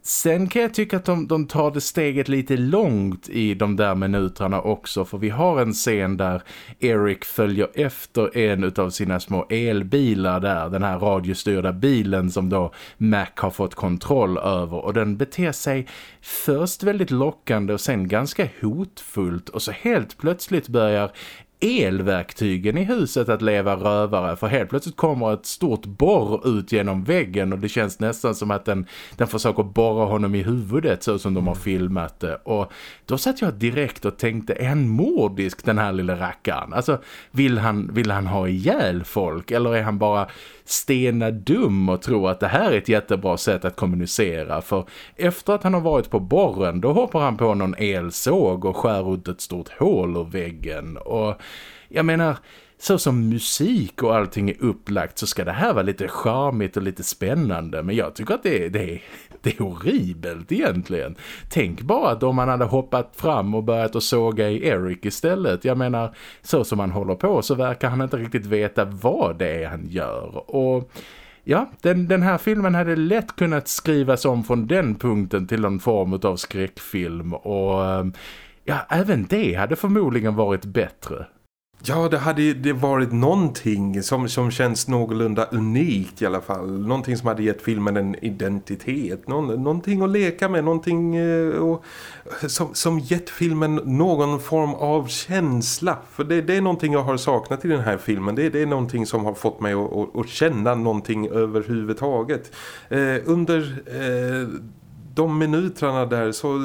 Sen kan jag tycka att de, de tar det steget lite långt i de där minuterna också för vi har en scen där Eric följer efter en av sina små elbilar där, den här radiostyrda bilen som då Mac har fått kontroll över. Och den beter sig först väldigt lockande och sen ganska hotfullt. Och så helt plötsligt börjar elverktygen i huset att leva rövare. För helt plötsligt kommer ett stort borr ut genom väggen och det känns nästan som att den, den försöker borra honom i huvudet så som de har filmat det. Och då satt jag direkt och tänkte han mordisk den här lilla rackaren? Alltså vill han, vill han ha ihjäl folk? Eller är han bara stena dum och tro att det här är ett jättebra sätt att kommunicera för efter att han har varit på borren då hoppar han på någon elsåg och skär ut ett stort hål ur väggen och jag menar så som musik och allting är upplagt så ska det här vara lite charmigt och lite spännande. Men jag tycker att det, det, det är horribelt egentligen. Tänk bara att om man hade hoppat fram och börjat att såga i Eric istället. Jag menar, så som han håller på så verkar han inte riktigt veta vad det är han gör. Och ja, den, den här filmen hade lätt kunnat skrivas om från den punkten till någon form av skräckfilm. Och eh, ja, även det hade förmodligen varit bättre. Ja, det hade det varit någonting som, som känns någorlunda unikt i alla fall. Någonting som hade gett filmen en identitet. Någon, någonting att leka med, någonting eh, och, som, som gett filmen någon form av känsla. För det, det är någonting jag har saknat i den här filmen. Det, det är någonting som har fått mig att, att, att känna någonting överhuvudtaget. Eh, under... Eh, de minuterna där så,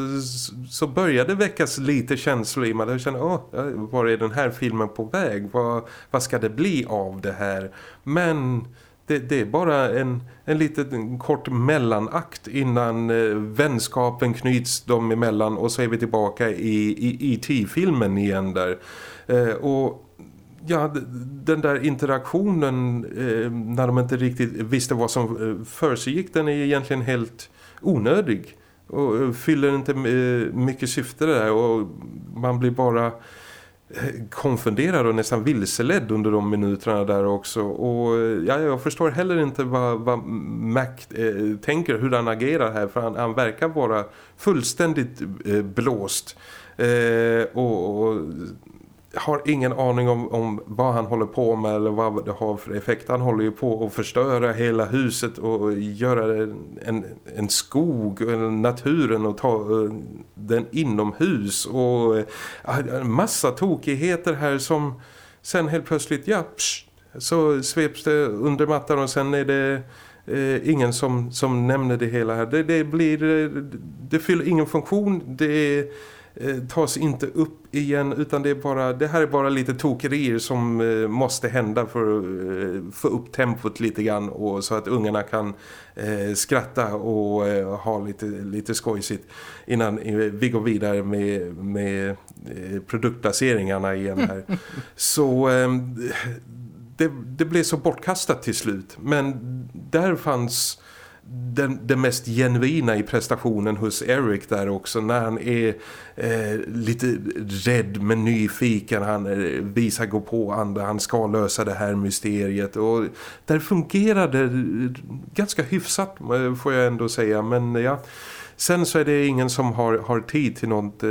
så började väckas lite känslor i mig. Jag kände, åh, var är den här filmen på väg? Vad, vad ska det bli av det här? Men det, det är bara en, en liten kort mellanakt innan eh, vänskapen knyts dem emellan och så är vi tillbaka i, i e IT-filmen igen där. Eh, och ja, den där interaktionen eh, när de inte riktigt visste vad som eh, försiggick den är egentligen helt onödig och fyller inte eh, mycket syfte där och man blir bara eh, konfunderad och nästan vilseledd under de minuterna där också. Och eh, ja, jag förstår heller inte vad, vad Mac eh, tänker, hur han agerar här för han, han verkar vara fullständigt eh, blåst. Eh, och, och har ingen aning om, om vad han håller på med eller vad det har för effekt. Han håller ju på att förstöra hela huset och göra en, en skog, naturen och ta eh, den inomhus och en massa tokigheter här som sen helt plötsligt, ja, psh, så sveps det under mattan och sen är det eh, ingen som, som nämner det hela här. Det, det blir, eh, det fyller ingen funktion, det är tas inte upp igen utan det är bara det här är bara lite tokerier som eh, måste hända för att eh, få upp tempot lite grann och så att ungarna kan eh, skratta och eh, ha lite, lite skojsigt innan eh, vi går vidare med, med produktplaceringarna igen här. så det, det blev så bortkastat till slut men där fanns den, det mest genuina i prestationen hos Eric där också. När han är eh, lite rädd men nyfiken. Han eh, visar gå på andra. Han ska lösa det här mysteriet. Och där fungerar det ganska hyfsat eh, får jag ändå säga. Men eh, ja. Sen så är det ingen som har, har tid till något, eh,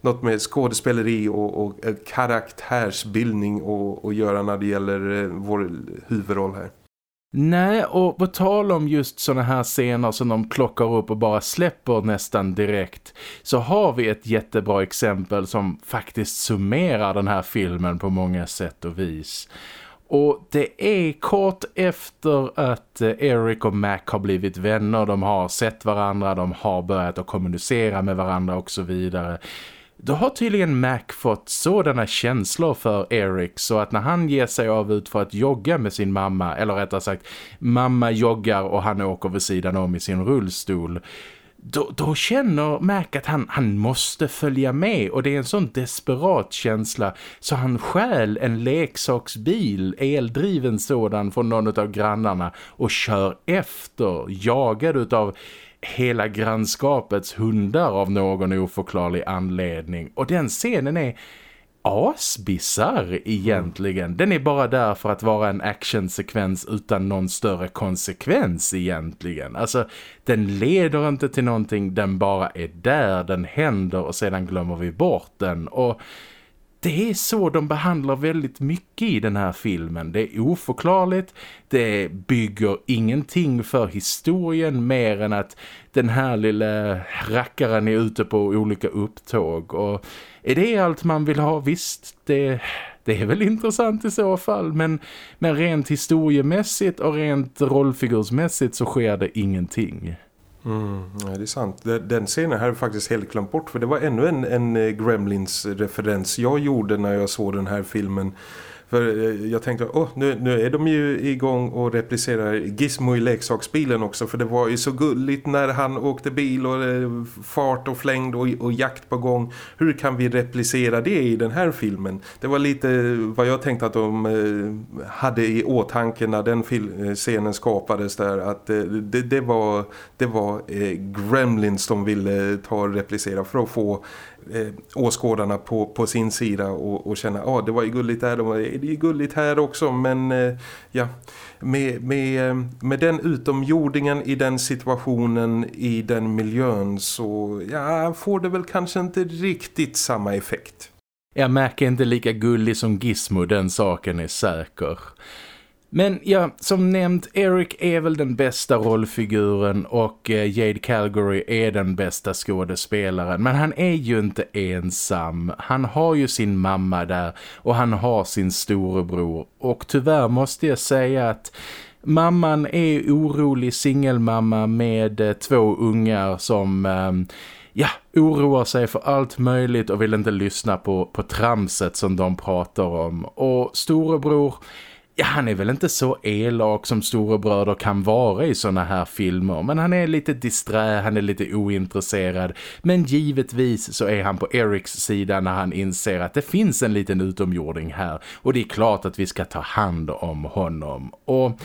något med skådespeleri och, och eh, karaktärsbildning och, och göra när det gäller eh, vår huvudroll här. Nej, och på tal om just såna här scener som de plockar upp och bara släpper nästan direkt så har vi ett jättebra exempel som faktiskt summerar den här filmen på många sätt och vis. Och det är kort efter att eh, Eric och Mac har blivit vänner, de har sett varandra, de har börjat att kommunicera med varandra och så vidare då har tydligen Mac fått sådana känslor för Eric så att när han ger sig av ut för att jogga med sin mamma, eller rättare sagt mamma joggar och han åker vid sidan om i sin rullstol då, då, känner Mac att han, han måste följa med och det är en sån desperat känsla så han skäl en leksaksbil, eldriven sådan från någon av grannarna och kör efter, jagad av hela grannskapets hundar av någon oförklarlig anledning. Och den scenen är asbissar egentligen. Den är bara där för att vara en actionsekvens utan någon större konsekvens egentligen. Alltså, den leder inte till någonting, den bara är där, den händer och sedan glömmer vi bort den. Och det är så de behandlar väldigt mycket i den här filmen. Det är oförklarligt, det bygger ingenting för historien mer än att den här lilla rackaren är ute på olika upptåg. Och är det allt man vill ha? Visst, det, det är väl intressant i så fall. Men, men rent historiemässigt och rent rollfigursmässigt så sker det ingenting. Mm, ja, det är sant. Den scenen här är faktiskt helt glömt bort för det var ännu en, en eh, Gremlins-referens jag gjorde när jag såg den här filmen. För eh, jag tänkte, åh, nu, nu är de ju igång och replicerar Gizmo i leksaksbilen också. För det var ju så gulligt när han åkte bil och eh, fart och flängd och, och jakt på gång. Hur kan vi replicera det i den här filmen? Det var lite eh, vad jag tänkte att de hade i åtanke när den scenen skapades där. Att det, det var, det var Gremlins de ville ta och replicera för att få eh, åskådarna på, på sin sida och, och känna att ah, det var ju gulligt där, det är ju gulligt här också men eh, ja, med, med, eh, med den utomjordingen i den situationen, i den miljön så ja, får det väl kanske inte riktigt samma effekt. Jag märker inte lika gullig som Gizmo, den saken är säker. Men ja, som nämnt, Eric är väl den bästa rollfiguren och eh, Jade Calgary är den bästa skådespelaren. Men han är ju inte ensam. Han har ju sin mamma där och han har sin storebror. Och tyvärr måste jag säga att mamman är orolig singelmamma med eh, två ungar som... Ehm, ja, oroar sig för allt möjligt och vill inte lyssna på, på tramset som de pratar om. Och storebror Ja, han är väl inte så elak som storebröder kan vara i såna här filmer. Men han är lite disträ, han är lite ointresserad. Men givetvis så är han på Erics sida när han inser att det finns en liten utomjording här. Och det är klart att vi ska ta hand om honom. Och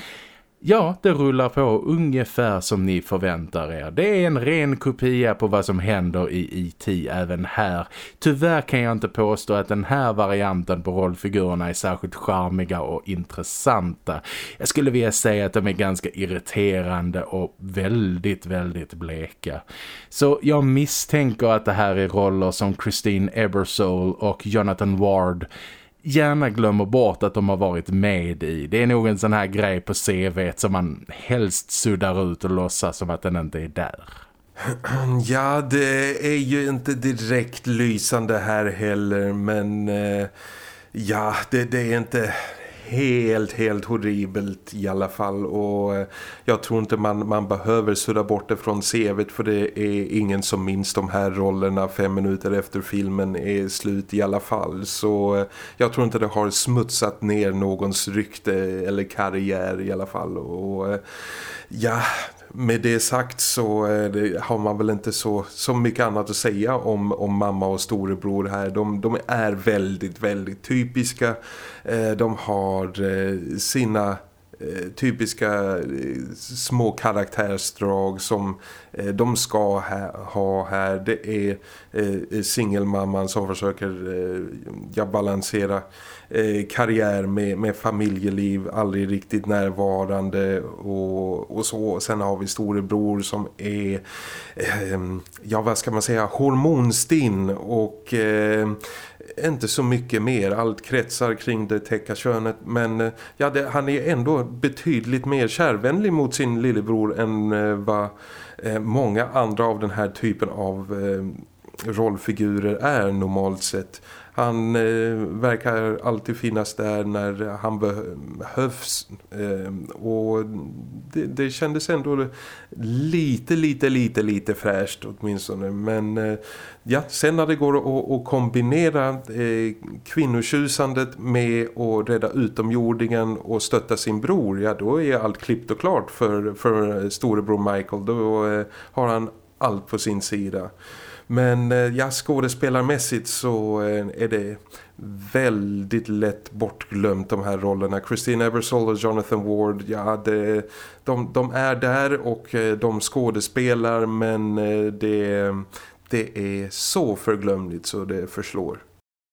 Ja, det rullar på ungefär som ni förväntar er. Det är en ren kopia på vad som händer i E.T. även här. Tyvärr kan jag inte påstå att den här varianten på rollfigurerna är särskilt charmiga och intressanta. Jag skulle vilja säga att de är ganska irriterande och väldigt, väldigt bleka. Så jag misstänker att det här är roller som Christine Ebersole och Jonathan Ward- gärna glömmer bort att de har varit med i. Det är nog en sån här grej på CV som man helst suddar ut och låtsas som att den inte är där. Ja, det är ju inte direkt lysande här heller, men eh, ja, det, det, är inte helt, helt horribelt i alla fall. Och eh, jag tror inte man, man behöver sudda bort det från CVt för det är ingen som minns de här rollerna fem minuter efter filmen är slut i alla fall. Så eh, jag tror inte det har smutsat ner någons rykte eller karriär i alla fall. Och eh, ja, med det sagt så det, har man väl inte så, så mycket annat att säga om, om mamma och storebror här. De, de är väldigt, väldigt typiska. Eh, de har eh, sina eh, typiska små karaktärsdrag som de ska ha här. Det är singelmamman som försöker ja, balansera Eh, karriär med, med familjeliv, aldrig riktigt närvarande och, och så. Sen har vi storebror som är, ehm, ja vad ska man säga, hormonstinn och eh, inte så mycket mer. Allt kretsar kring det täcka könet. Men eh, ja, det, han är ändå betydligt mer kärvänlig mot sin lillebror än eh, vad eh, många andra av den här typen av rollfigurer är normalt sett. Han eh, verkar alltid finnas där när han behövs eh, och det, det kändes ändå lite, lite, lite, lite fräscht åtminstone. Men eh, ja, sen när det går att, att kombinera eh, kvinnotjusandet med att rädda utomjordingen och stötta sin bror, ja då är allt klippt och klart för, för storebror Michael. Då eh, har han allt på sin sida. Men eh, ja, skådespelarmässigt så eh, är det väldigt lätt bortglömt de här rollerna. Christine Ebersole och Jonathan Ward, ja, det, de, de är där och eh, de skådespelar men det, det är så förglömligt så det förslår.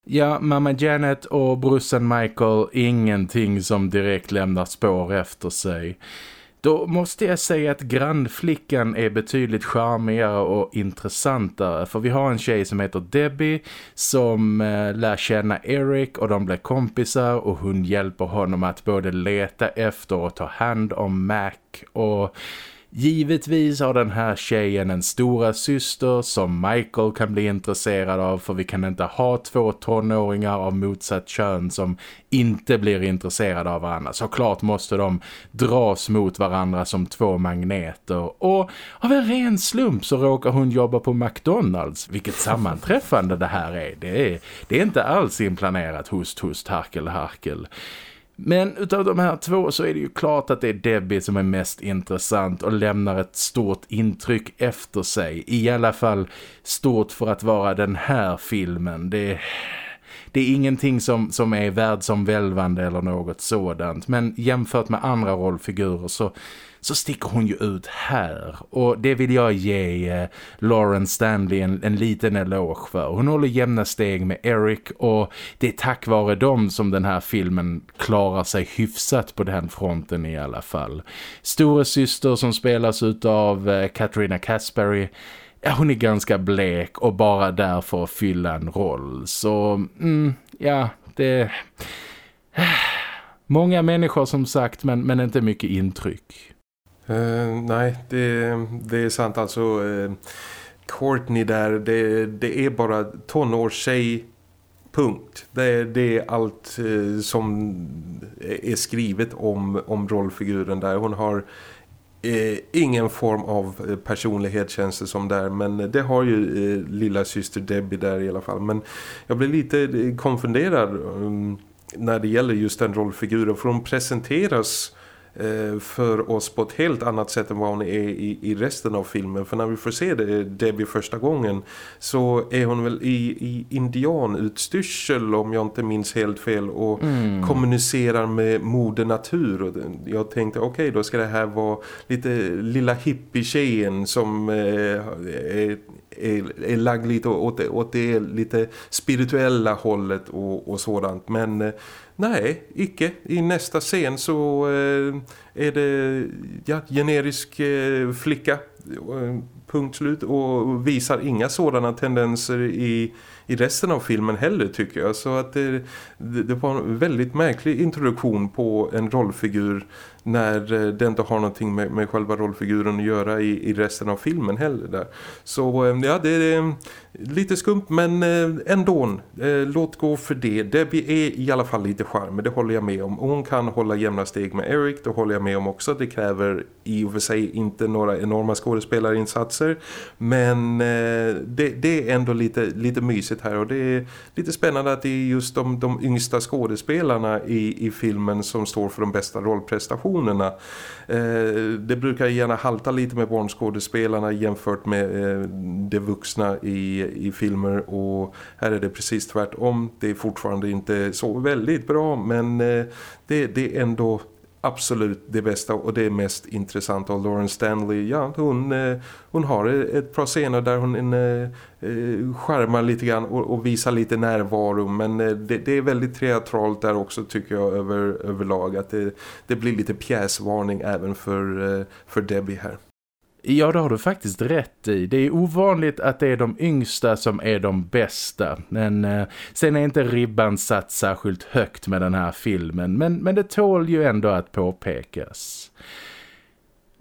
Ja, mamma Janet och brussen Michael, ingenting som direkt lämnar spår efter sig. Då måste jag säga att grannflickan är betydligt charmigare och intressantare. För vi har en tjej som heter Debbie som eh, lär känna Eric och de blir kompisar och hon hjälper honom att både leta efter och ta hand om Mac. Och Givetvis har den här tjejen en stora syster som Michael kan bli intresserad av för vi kan inte ha två tonåringar av motsatt kön som inte blir intresserade av varandra. Såklart måste de dras mot varandra som två magneter och av en ren slump så råkar hon jobba på McDonalds. Vilket sammanträffande det här är. Det är, det är inte alls inplanerat host, host, harkel, harkel. Men utav de här två så är det ju klart att det är Debbie som är mest intressant och lämnar ett stort intryck efter sig. I alla fall stort för att vara den här filmen. Det, det är ingenting som, som är världsomvälvande eller något sådant. Men jämfört med andra rollfigurer så så sticker hon ju ut här. Och det vill jag ge eh, Lauren Stanley en, en liten eloge för. Hon håller jämna steg med Eric och det är tack vare dem som den här filmen klarar sig hyfsat på den fronten i alla fall. Stora syster som spelas av eh, Katarina Casperry ja, hon är ganska blek och bara där för att fylla en roll. Så, mm, ja, det... Många människor som sagt, men, men inte mycket intryck. Uh, nej, det, det är sant. Alltså, uh, Courtney där, det, det är bara tonårstjej punkt. Det, det är allt uh, som är skrivet om, om rollfiguren där. Hon har Eh, ingen form av personlighet känns det som där men det har ju eh, lilla syster Debbie där i alla fall men jag blir lite konfunderad um, när det gäller just den rollfiguren för hon presenteras för oss på ett helt annat sätt än vad hon är i, i resten av filmen. För när vi får se det, Debbie första gången så är hon väl i, i indianutstyrsel om jag inte minns helt fel och mm. kommunicerar med moder natur. Och jag tänkte okej okay, då ska det här vara lite lilla hippie-tjejen som eh, är, är, är lagd lite åt det, åt det lite spirituella hållet och, och sådant. Men eh, Nej, icke. I nästa scen så eh, är det ja, generisk eh, flicka, eh, punkt slut, och visar inga sådana tendenser i, i resten av filmen heller tycker jag. Så att det, det var en väldigt märklig introduktion på en rollfigur när eh, det inte har någonting med, med själva rollfiguren att göra i, i resten av filmen heller där. Så eh, ja, det är eh, lite skumt men ändå, låt gå för det. Debbie är i alla fall lite charmig, det håller jag med om. Hon kan hålla jämna steg med Eric, det håller jag med om också. Det kräver i och för sig inte några enorma skådespelarinsatser men det, det är ändå lite, lite mysigt här och det är lite spännande att det är just de, de yngsta skådespelarna i, i filmen som står för de bästa rollprestationerna prestationerna. Eh, det brukar gärna halta lite med barnskådespelarna jämfört med eh, de vuxna i, i filmer och här är det precis tvärtom. Det är fortfarande inte så väldigt bra men eh, det, det är ändå absolut det bästa och det mest intressanta av Lauren Stanley. Ja, hon, eh, hon har ett par scener där hon eh, eh, skärmar lite grann och, och visar lite närvaro men eh, det, det, är väldigt teatralt där också tycker jag över, överlag att det, det blir lite pjäsvarning även för, eh, för Debbie här. Ja, det har du faktiskt rätt i. Det är ovanligt att det är de yngsta som är de bästa. Men eh, sen är inte ribban satt särskilt högt med den här filmen. Men, men det tål ju ändå att påpekas.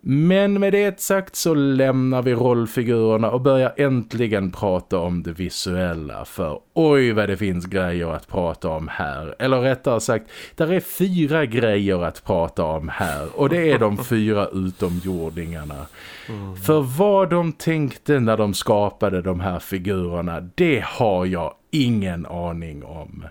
Men med det sagt så lämnar vi rollfigurerna och börjar äntligen prata om det visuella. För oj vad det finns grejer att prata om här. Eller rättare sagt, där är fyra grejer att prata om här. Och det är de fyra utomjordingarna. Mm. För vad de tänkte när de skapade de här figurerna, det har jag ingen aning om.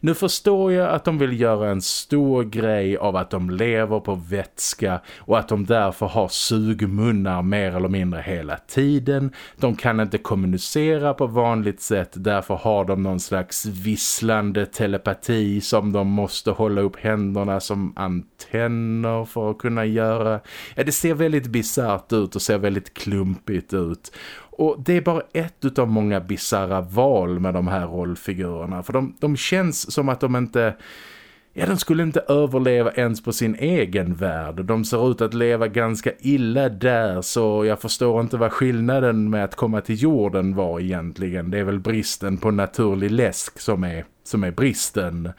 Nu förstår jag att de vill göra en stor grej av att de lever på vätska och att de därför har sugmunnar mer eller mindre hela tiden. De kan inte kommunicera på vanligt sätt, därför har de någon slags visslande telepati som de måste hålla upp händerna som antenner för att kunna göra. Ja, det ser väldigt bizart ut och ser väldigt klumpigt ut. Och det är bara ett av många bizarra val med de här rollfigurerna. För de, de känns som att de inte... Ja, de skulle inte överleva ens på sin egen värld. De ser ut att leva ganska illa där så jag förstår inte vad skillnaden med att komma till jorden var egentligen. Det är väl bristen på naturlig läsk som är, som är bristen.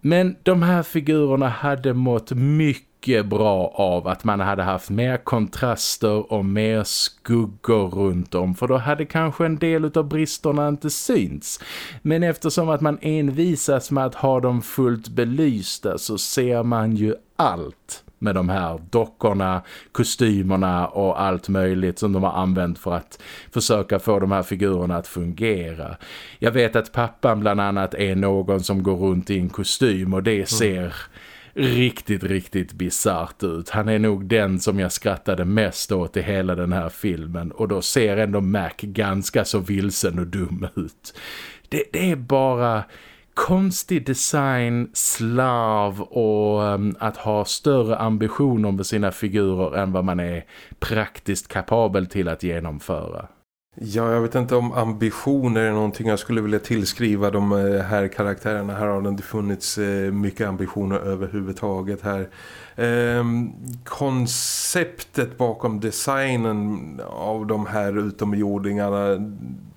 Men de här figurerna hade mått mycket mycket bra av att man hade haft mer kontraster och mer skuggor runt om för då hade kanske en del av bristerna inte synts. Men eftersom att man envisas med att ha dem fullt belysta så ser man ju allt med de här dockorna, kostymerna och allt möjligt som de har använt för att försöka få de här figurerna att fungera. Jag vet att pappan bland annat är någon som går runt i en kostym och det mm. ser riktigt, riktigt bizart ut. Han är nog den som jag skrattade mest åt i hela den här filmen och då ser ändå Mac ganska så vilsen och dum ut. Det, det är bara konstig design, slav och um, att ha större ambitioner med sina figurer än vad man är praktiskt kapabel till att genomföra. Ja, jag vet inte om ambitioner är någonting jag skulle vilja tillskriva de eh, här karaktärerna. Här har det inte funnits eh, mycket ambitioner överhuvudtaget här. Ehm, konceptet bakom designen av de här utomjordingarna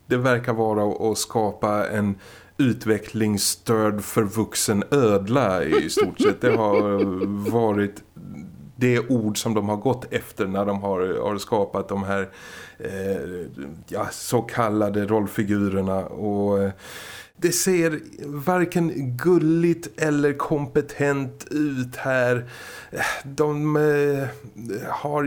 det verkar vara att skapa en utvecklingsstörd förvuxen ödla i stort sett. Det har varit det ord som de har gått efter när de har, har skapat de här eh, Eh, ja, så kallade rollfigurerna. Och eh, det ser varken gulligt eller kompetent ut här. De eh, har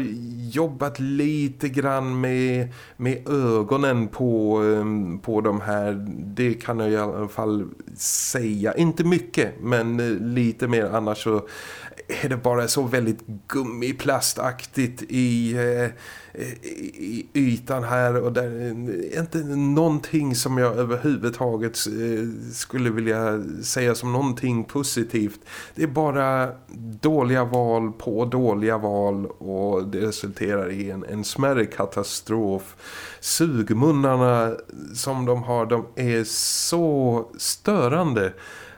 jobbat lite grann med, med ögonen på, eh, på de här. Det kan jag i alla fall säga. Inte mycket men eh, lite mer annars så är det bara så väldigt gummiplastaktigt i, eh, i ytan här och där är inte någonting som jag överhuvudtaget eh, skulle vilja säga som någonting positivt. Det är bara dåliga val på dåliga val och det resulterar i en, en smärre katastrof. Sugmunnarna som de har, de är så störande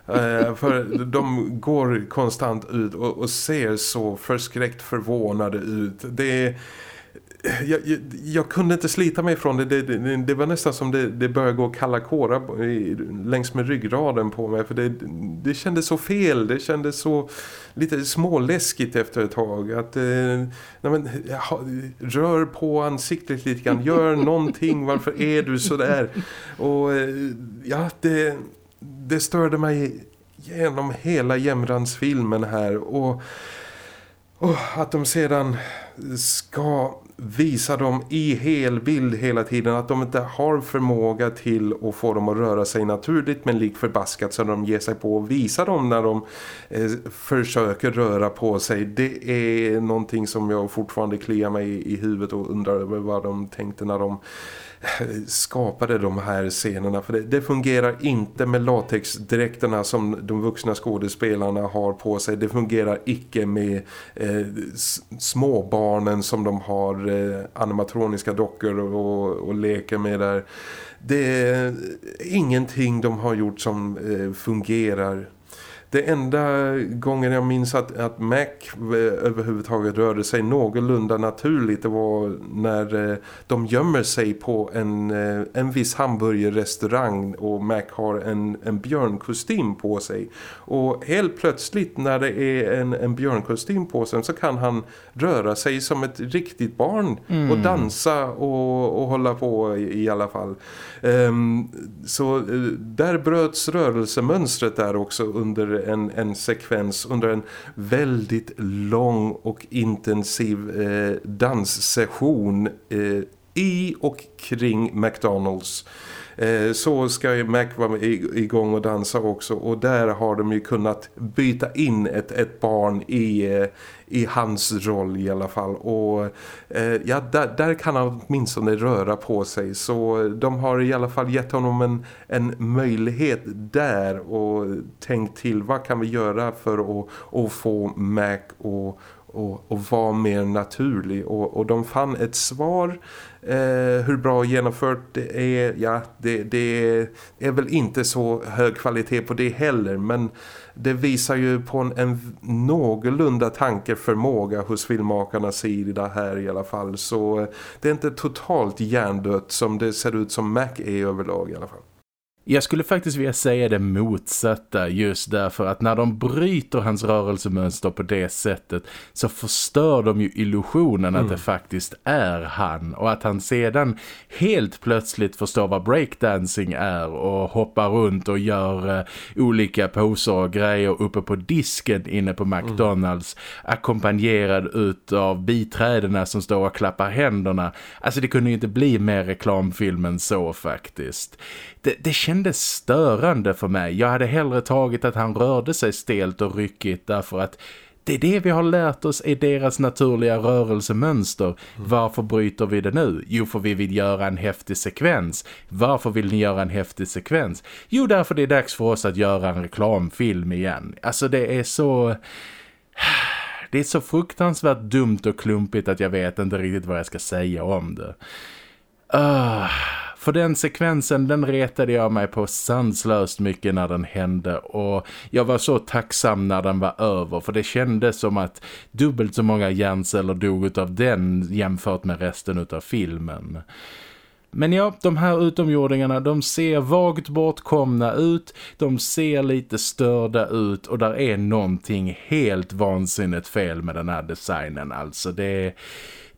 Eh, för de går konstant ut och, och, ser så förskräckt förvånade ut. Det är... Jag, jag, jag, kunde inte slita mig från det. Det, det, det var nästan som det, det började gå kalla kåra längs med ryggraden på mig. För det, det kändes så fel. Det kändes så lite småläskigt efter ett tag. Att, eh, nej men, ja, rör på ansiktet lite grann. Gör någonting. Varför är du så där? Och eh, ja, det det störde mig genom hela jämransfilmen här och, och att de sedan ska visa dem i hel bild hela tiden att de inte har förmåga till att få dem att röra sig naturligt men lik förbaskat så de ger sig på att visa dem när de eh, försöker röra på sig. Det är någonting som jag fortfarande kliar mig i, i huvudet och undrar över vad de tänkte när de skapade de här scenerna för det, det, fungerar inte med latexdräkterna som de vuxna skådespelarna har på sig. Det fungerar icke med eh, småbarnen som de har eh, animatroniska dockor och, och leker med där. Det är ingenting de har gjort som eh, fungerar det enda gången jag minns att, att Mac överhuvudtaget rörde sig någorlunda naturligt det var när eh, de gömmer sig på en, eh, en viss hamburgerrestaurang och Mac har en, en björnkostym på sig. Och helt plötsligt när det är en, en björnkostym på sig så kan han röra sig som ett riktigt barn mm. och dansa och, och hålla på i, i alla fall. Um, så där bröts rörelsemönstret där också under en, en sekvens under en väldigt lång och intensiv eh, danssession eh, i och kring McDonalds. Eh, så ska ju Mac vara igång och dansa också. Och där har de ju kunnat byta in ett, ett barn i, eh, i hans roll i alla fall. Och eh, ja, där, där kan han åtminstone röra på sig. Så de har i alla fall gett honom en, en möjlighet där och tänkt till vad kan vi göra för att, att få Mac och och, och vara mer naturlig. Och, och de fann ett svar eh, hur bra genomfört det är. Ja det, det är väl inte så hög kvalitet på det heller men det visar ju på en, en någorlunda tankeförmåga hos filmmakarnas sida här i alla fall. Så eh, det är inte totalt hjärndött som det ser ut som Mac är överlag i alla fall. Jag skulle faktiskt vilja säga det motsatta just därför att när de bryter hans rörelsemönster på det sättet så förstör de ju illusionen mm. att det faktiskt är han och att han sedan helt plötsligt förstår vad breakdancing är och hoppar runt och gör uh, olika poser och grejer uppe på disken inne på McDonalds mm. ackompanjerad ut av biträdena som står och klappar händerna. Alltså det kunde ju inte bli mer reklamfilm än så faktiskt. Det, det kändes störande för mig. Jag hade hellre tagit att han rörde sig stelt och ryckigt därför att det är det vi har lärt oss är deras naturliga rörelsemönster. Varför bryter vi det nu? Jo, för vi vill göra en häftig sekvens. Varför vill ni göra en häftig sekvens? Jo, därför det är dags för oss att göra en reklamfilm igen. Alltså det är så... Det är så fruktansvärt dumt och klumpigt att jag vet inte riktigt vad jag ska säga om det. Uh, för den sekvensen den retade jag mig på sanslöst mycket när den hände och jag var så tacksam när den var över för det kändes som att dubbelt så många hjärnceller dog av den jämfört med resten av filmen. Men ja, de här utomjordingarna, de ser vagt bortkomna ut, de ser lite störda ut och där är någonting helt vansinnigt fel med den här designen. Alltså det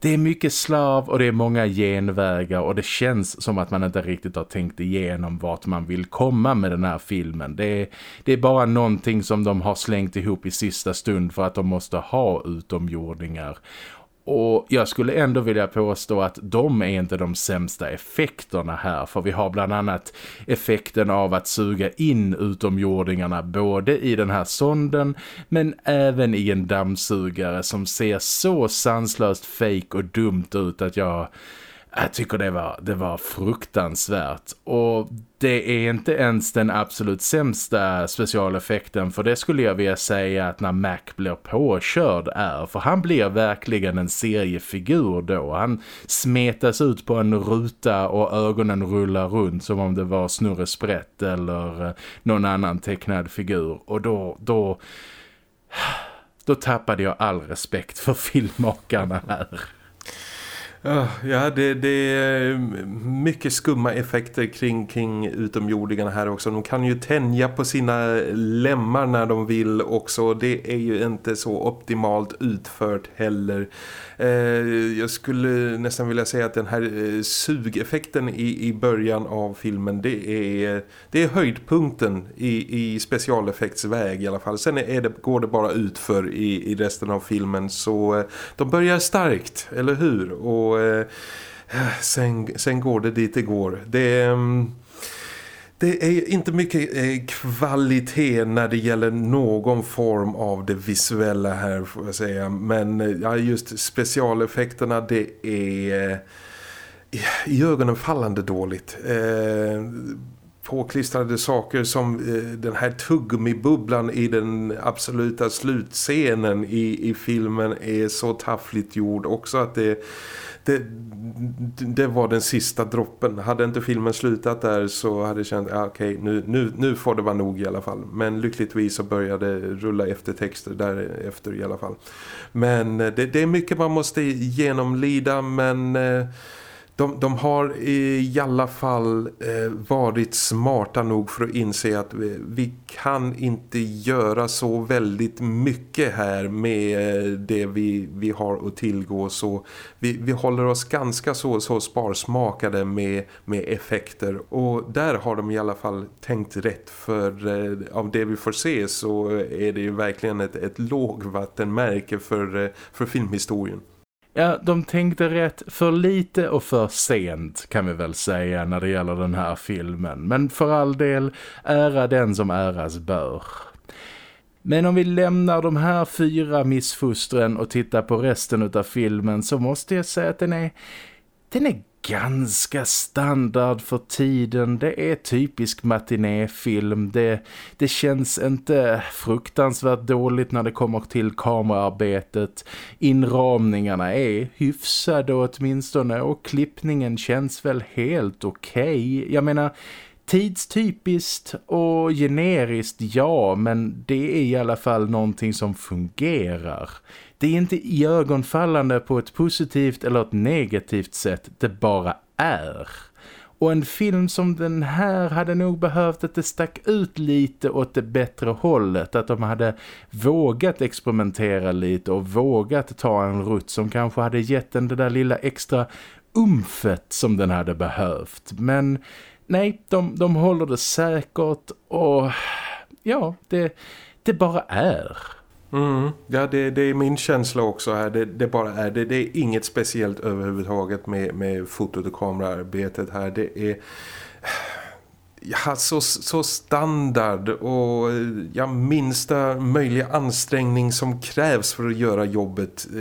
det är mycket slav och det är många genvägar och det känns som att man inte riktigt har tänkt igenom vart man vill komma med den här filmen. Det är, det är bara någonting som de har slängt ihop i sista stund för att de måste ha utomjordingar. Och jag skulle ändå vilja påstå att de är inte de sämsta effekterna här. För vi har bland annat effekten av att suga in utomjordingarna både i den här sonden men även i en dammsugare som ser så sanslöst fake och dumt ut att jag jag tycker det var, det var fruktansvärt. Och det är inte ens den absolut sämsta specialeffekten för det skulle jag vilja säga att när Mac blir påkörd är. För han blir verkligen en seriefigur då. Han smetas ut på en ruta och ögonen rullar runt som om det var Snurre Sprätt eller eh, någon annan tecknad figur. Och då... då då tappade jag all respekt för filmmakarna här. Ja, det, det, är mycket skumma effekter kring, kring utomjordingarna här också. De kan ju tänja på sina lemmar när de vill också. Det är ju inte så optimalt utfört heller. Eh, jag skulle nästan vilja säga att den här eh, sugeffekten i, i början av filmen det är, det är höjdpunkten i, i specialeffektsväg i alla fall. Sen är det, går det bara ut för i, i resten av filmen så eh, de börjar starkt, eller hur? Och sen, sen går det dit det går. Det är... Det är inte mycket eh, kvalitet när det gäller någon form av det visuella här får jag säga. Men eh, ja, just specialeffekterna det är eh, i ögonen fallande dåligt. Eh, påklistrade saker som eh, den här tuggummibubblan i den absoluta slutscenen i, i filmen är så taffligt gjord också att det det, det var den sista droppen. Hade inte filmen slutat där så hade jag känt, ja, okej, okay, nu, nu, nu får det vara nog i alla fall. Men lyckligtvis så började rulla efter texter därefter i alla fall. Men eh, det, det är mycket man måste genomlida men... Eh, de, de har i alla fall eh, varit smarta nog för att inse att vi, vi, kan inte göra så väldigt mycket här med eh, det vi, vi har att tillgå så vi, vi håller oss ganska så, så sparsmakade med, med effekter och där har de i alla fall tänkt rätt för eh, av det vi får se så är det ju verkligen ett, ett lågvattenmärke för, eh, för filmhistorien. Ja, de tänkte rätt för lite och för sent kan vi väl säga när det gäller den här filmen. Men för all del, ära den som äras bör. Men om vi lämnar de här fyra missfostren och tittar på resten av filmen så måste jag säga att den är, den är ganska standard för tiden. Det är typisk matinéfilm. Det, det känns inte fruktansvärt dåligt när det kommer till kamerarbetet. Inramningarna är hyfsade åtminstone och klippningen känns väl helt okej. Okay. Jag menar, tidstypiskt och generiskt ja, men det är i alla fall någonting som fungerar. Det är inte ögonfallande på ett positivt eller ett negativt sätt, det bara är. Och en film som den här hade nog behövt att det stack ut lite åt det bättre hållet. Att de hade vågat experimentera lite och vågat ta en rutt som kanske hade gett den det där lilla extra umfet som den hade behövt. Men nej, de, de håller det säkert och ja, det, det bara är. Mm, ja, det, det, är min känsla också här. Det, det bara är det. Det är inget speciellt överhuvudtaget med, med fotot och kameraarbetet här. Det är ja, så, så standard och ja, minsta möjliga ansträngning som krävs för att göra jobbet. Eh,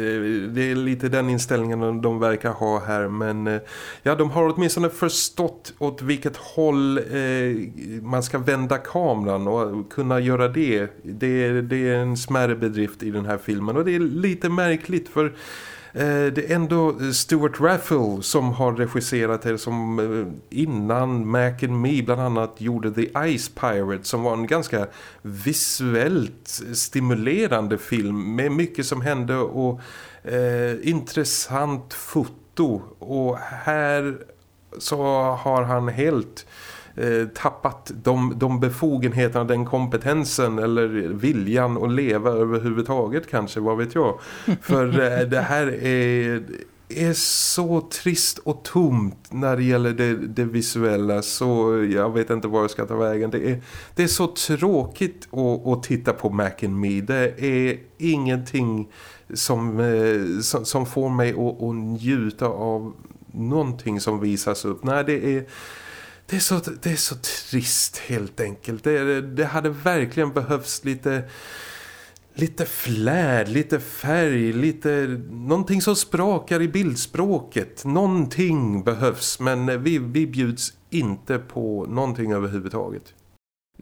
det är lite den inställningen de verkar ha här men eh, ja, de har åtminstone förstått åt vilket håll eh, man ska vända kameran och kunna göra det. Det, det är en smärre bedrift i den här filmen och det är lite märkligt för Eh, det är ändå eh, Stuart Raffle som har regisserat det som eh, innan Mac and Me bland annat gjorde The Ice Pirate som var en ganska visuellt stimulerande film med mycket som hände och eh, intressant foto. Och här så har han helt Eh, tappat de, de befogenheterna, den kompetensen eller viljan att leva överhuvudtaget kanske, vad vet jag. För eh, det här är, är så trist och tomt när det gäller det, det, visuella så jag vet inte var jag ska ta vägen. Det är, det är så tråkigt att, att titta på Mac and Me. Det är ingenting som, eh, som, som får mig att, att njuta av någonting som visas upp. Nej, det är det är så, det är så trist helt enkelt. Det, det hade verkligen behövts lite lite flärd, lite färg, lite någonting som sprakar i bildspråket. Någonting behövs men vi, vi bjuds inte på någonting överhuvudtaget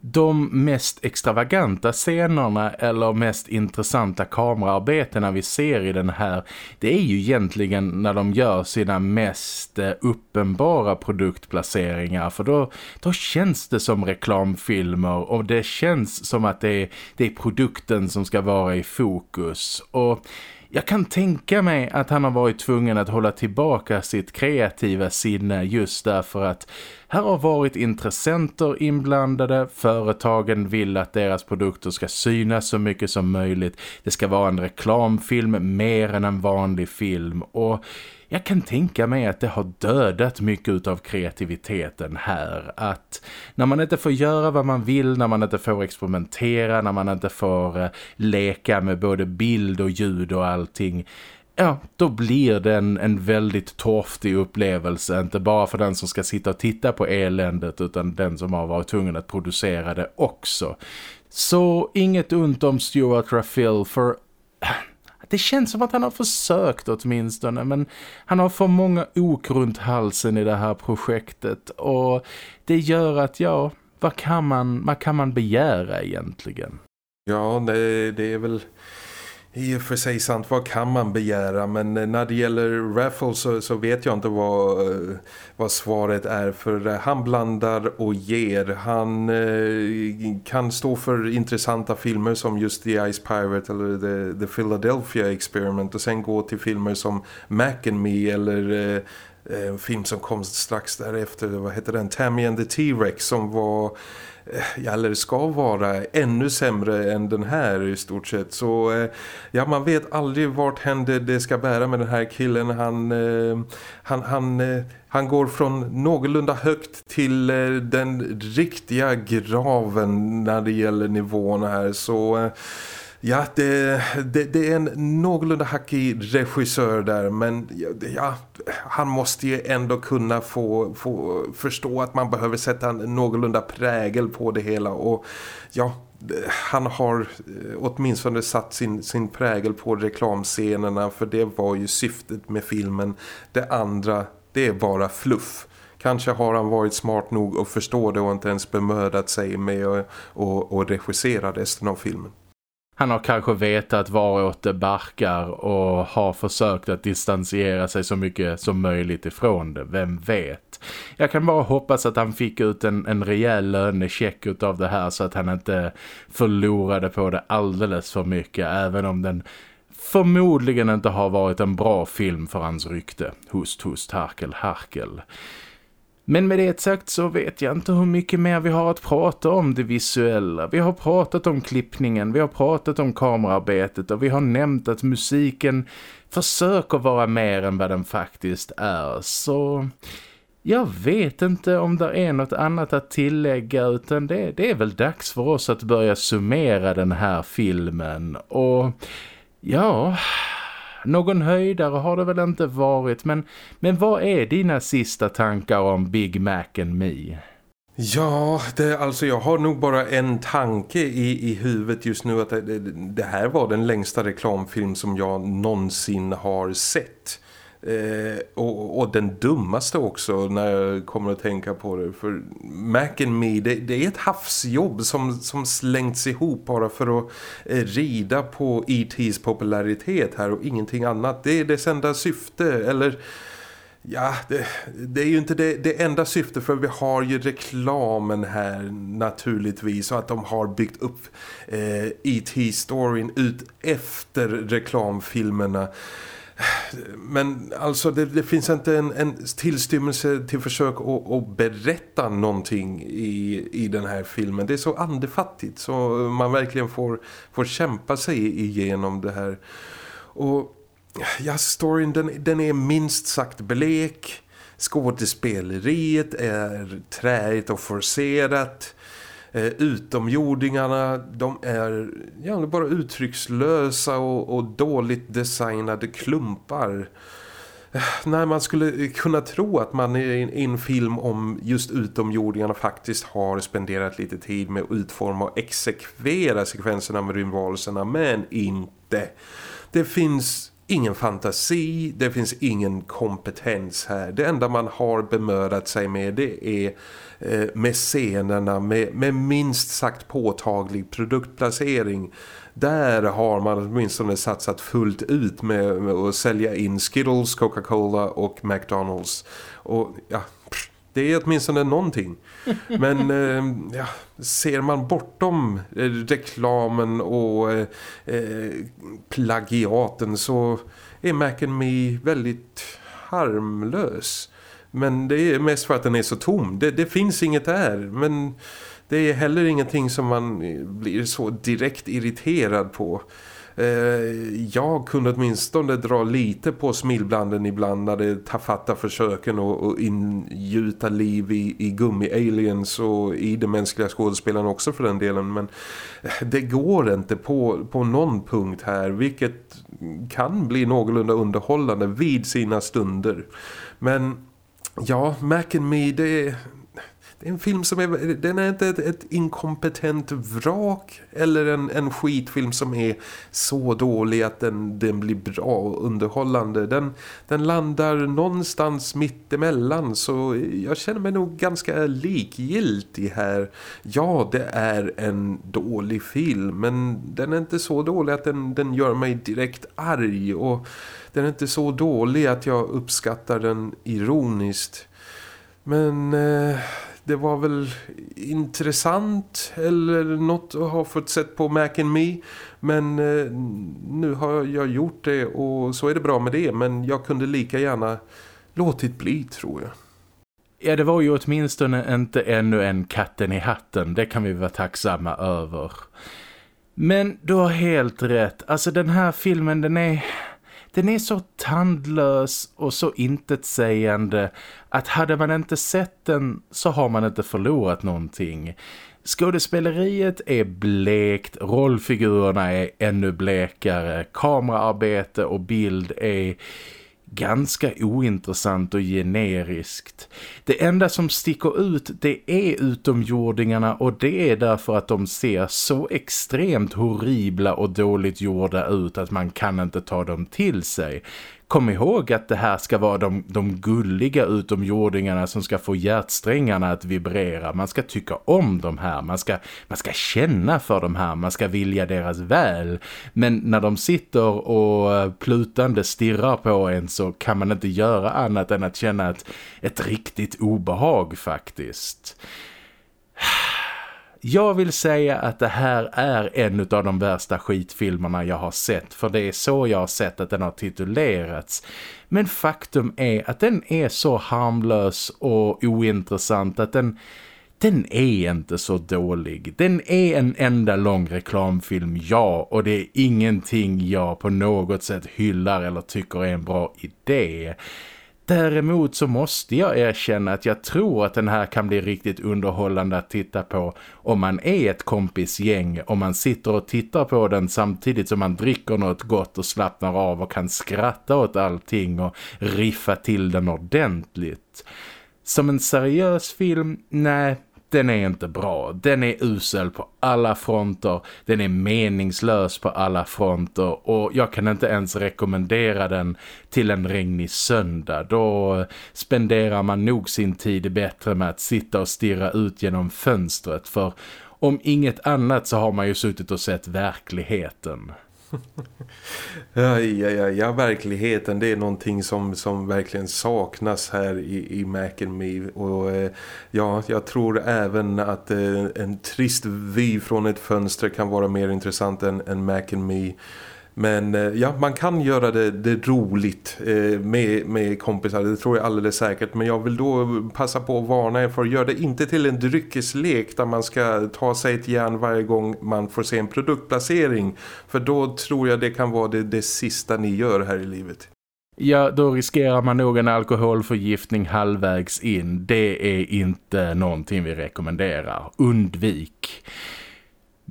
de mest extravaganta scenerna eller mest intressanta kameraarbetena vi ser i den här det är ju egentligen när de gör sina mest eh, uppenbara produktplaceringar. För då, då känns det som reklamfilmer och det känns som att det är, det är produkten som ska vara i fokus. Och jag kan tänka mig att han har varit tvungen att hålla tillbaka sitt kreativa sinne just därför att här har varit intressenter inblandade, företagen vill att deras produkter ska synas så mycket som möjligt. Det ska vara en reklamfilm mer än en vanlig film och jag kan tänka mig att det har dödat mycket av kreativiteten här. Att när man inte får göra vad man vill, när man inte får experimentera, när man inte får eh, leka med både bild och ljud och allting ja, då blir det en, en väldigt torftig upplevelse. Inte bara för den som ska sitta och titta på eländet utan den som har varit tvungen att producera det också. Så inget ont om Stuart Raffil för det känns som att han har försökt åtminstone men han har för många ok runt halsen i det här projektet och det gör att ja, vad kan man, vad kan man begära egentligen? Ja, det, det är väl i och för sig sant, vad kan man begära? Men eh, när det gäller Raffles så, så, vet jag inte vad, eh, vad svaret är. För eh, han blandar och ger. Han eh, kan stå för intressanta filmer som just The Ice Pirate eller The, The Philadelphia Experiment. Och sen gå till filmer som Mac and Me eller... Eh, en film som kom strax därefter, vad heter den? Tammy and the T-Rex som var Eh, eller ska vara ännu sämre än den här i stort sett. Så eh, ja, man vet aldrig vart händer det ska bära med den här killen. Han, eh, han, han, han går från någorlunda högt till den riktiga graven när det gäller nivåerna här. Så Ja, det, det, det, är en någorlunda hackig regissör där men ja, han måste ju ändå kunna få, få förstå att man behöver sätta en någorlunda prägel på det hela och ja, han har eh, åtminstone satt sin, sin prägel på reklamscenerna för det var ju syftet med filmen. Det andra, det är bara fluff. Kanske har han varit smart nog att förstå det och inte ens bemödat sig med att och, och regissera resten av filmen. Han har kanske vetat varåt det barkar och har försökt att distansiera sig så mycket som möjligt ifrån det. Vem vet? Jag kan bara hoppas att han fick ut en, en rejäl lönecheck av det här så att han inte förlorade på det alldeles för mycket. Även om den förmodligen inte har varit en bra film för hans rykte. Host, host, harkel, harkel. Men med det sagt så vet jag inte hur mycket mer vi har att prata om det visuella. Vi har pratat om klippningen, vi har pratat om kamerarbetet och vi har nämnt att musiken försöker vara mer än vad den faktiskt är. Så jag vet inte om det är något annat att tillägga utan det, det är väl dags för oss att börja summera den här filmen. Och ja, någon höjdare har det väl inte varit men, men vad är dina sista tankar om Big Mac and Me? Ja, det, alltså jag har nog bara en tanke i, i huvudet just nu att det, det här var den längsta reklamfilm som jag någonsin har sett. Eh, och, och, den dummaste också när jag kommer att tänka på det för Mac and Me det, det är ett havsjobb som, som slängts ihop bara för att eh, rida på E.T.s popularitet här och ingenting annat det är dess enda syfte eller Ja, det, det, är ju inte det, det enda syftet för vi har ju reklamen här naturligtvis och att de har byggt upp eh, E.T.-storyn ut efter reklamfilmerna men alltså det, det finns inte en, en tillstymmelse till försök att, att, berätta någonting i, i den här filmen. Det är så andefattigt så man verkligen får, får kämpa sig igenom det här. Och ja, storyn den, den är minst sagt blek. Skådespeleriet är träigt och forcerat. Eh, utomjordingarna de är ja, bara uttryckslösa och, och dåligt designade klumpar eh, när man skulle kunna tro att man i en film om just utomjordingarna faktiskt har spenderat lite tid med att utforma och exekvera sekvenserna med rymdvalserna men inte. Det finns ingen fantasi, det finns ingen kompetens här. Det enda man har bemödat sig med det är med scenerna med, med minst sagt påtaglig produktplacering. Där har man åtminstone satsat fullt ut med, med att sälja in Skittles, Coca-Cola och McDonalds. Och ja, det är åtminstone någonting. Men eh, ja, ser man bortom eh, reklamen och eh, eh, plagiaten så är Mac Me väldigt harmlös. Men det är mest för att den är så tom. Det, det finns inget där. Men det är heller ingenting som man blir så direkt irriterad på. Eh, jag kunde åtminstone dra lite på smilblanden ibland när det tafatta försöken att ingjuta liv i, i gummi-aliens och i de mänskliga skådespelarna också för den delen. Men eh, det går inte på, på någon punkt här vilket kan bli någorlunda underhållande vid sina stunder. Men ja, Mac and Me det, det är en film som är, den är inte ett, ett inkompetent vrak eller en, en skitfilm som är så dålig att den, den blir bra och underhållande. Den, den landar någonstans mitt emellan så jag känner mig nog ganska likgiltig här. Ja, det är en dålig film men den är inte så dålig att den, den gör mig direkt arg och den är inte så dålig att jag uppskattar den ironiskt. Men eh, det var väl intressant eller något att ha fått sett på Mac and Me. Men eh, nu har jag gjort det och så är det bra med det. Men jag kunde lika gärna låtit bli tror jag. Ja, det var ju åtminstone inte ännu en katten i hatten. Det kan vi vara tacksamma över. Men du har helt rätt. Alltså den här filmen den är den är så tandlös och så intetsägande att hade man inte sett den så har man inte förlorat någonting. Skådespeleriet är blekt, rollfigurerna är ännu blekare, kameraarbete och bild är ganska ointressant och generiskt. Det enda som sticker ut det är utomjordingarna och det är därför att de ser så extremt horribla och dåligt gjorda ut att man kan inte ta dem till sig kom ihåg att det här ska vara de, de gulliga utomjordingarna som ska få hjärtsträngarna att vibrera. Man ska tycka om de här, man ska, man ska känna för de här, man ska vilja deras väl. Men när de sitter och eh, plutande stirrar på en så kan man inte göra annat än att känna ett, ett riktigt obehag faktiskt. Jag vill säga att det här är en av de värsta skitfilmerna jag har sett för det är så jag har sett att den har titulerats. Men faktum är att den är så harmlös och ointressant att den, den är inte så dålig. Den är en enda lång reklamfilm, ja, och det är ingenting jag på något sätt hyllar eller tycker är en bra idé. Däremot så måste jag erkänna att jag tror att den här kan bli riktigt underhållande att titta på om man är ett kompisgäng, om man sitter och tittar på den samtidigt som man dricker något gott och slappnar av och kan skratta åt allting och riffa till den ordentligt. Som en seriös film, nej, den är inte bra. Den är usel på alla fronter. Den är meningslös på alla fronter. Och jag kan inte ens rekommendera den till en regnig söndag. Då spenderar man nog sin tid bättre med att sitta och stirra ut genom fönstret. För om inget annat så har man ju suttit och sett verkligheten ja, ja, ja, ja, verkligheten det är någonting som, som verkligen saknas här i, i Mac and Me. Och eh, ja, jag tror även att eh, en trist vy från ett fönster kan vara mer intressant än, än Mac and Me men eh, ja, man kan göra det, det roligt eh, med, med kompisar, det tror jag alldeles säkert. Men jag vill då passa på att varna er för att göra det inte till en dryckeslek där man ska ta sig ett järn varje gång man får se en produktplacering. För då tror jag det kan vara det, det sista ni gör här i livet. Ja, då riskerar man nog en alkoholförgiftning halvvägs in. Det är inte någonting vi rekommenderar. Undvik.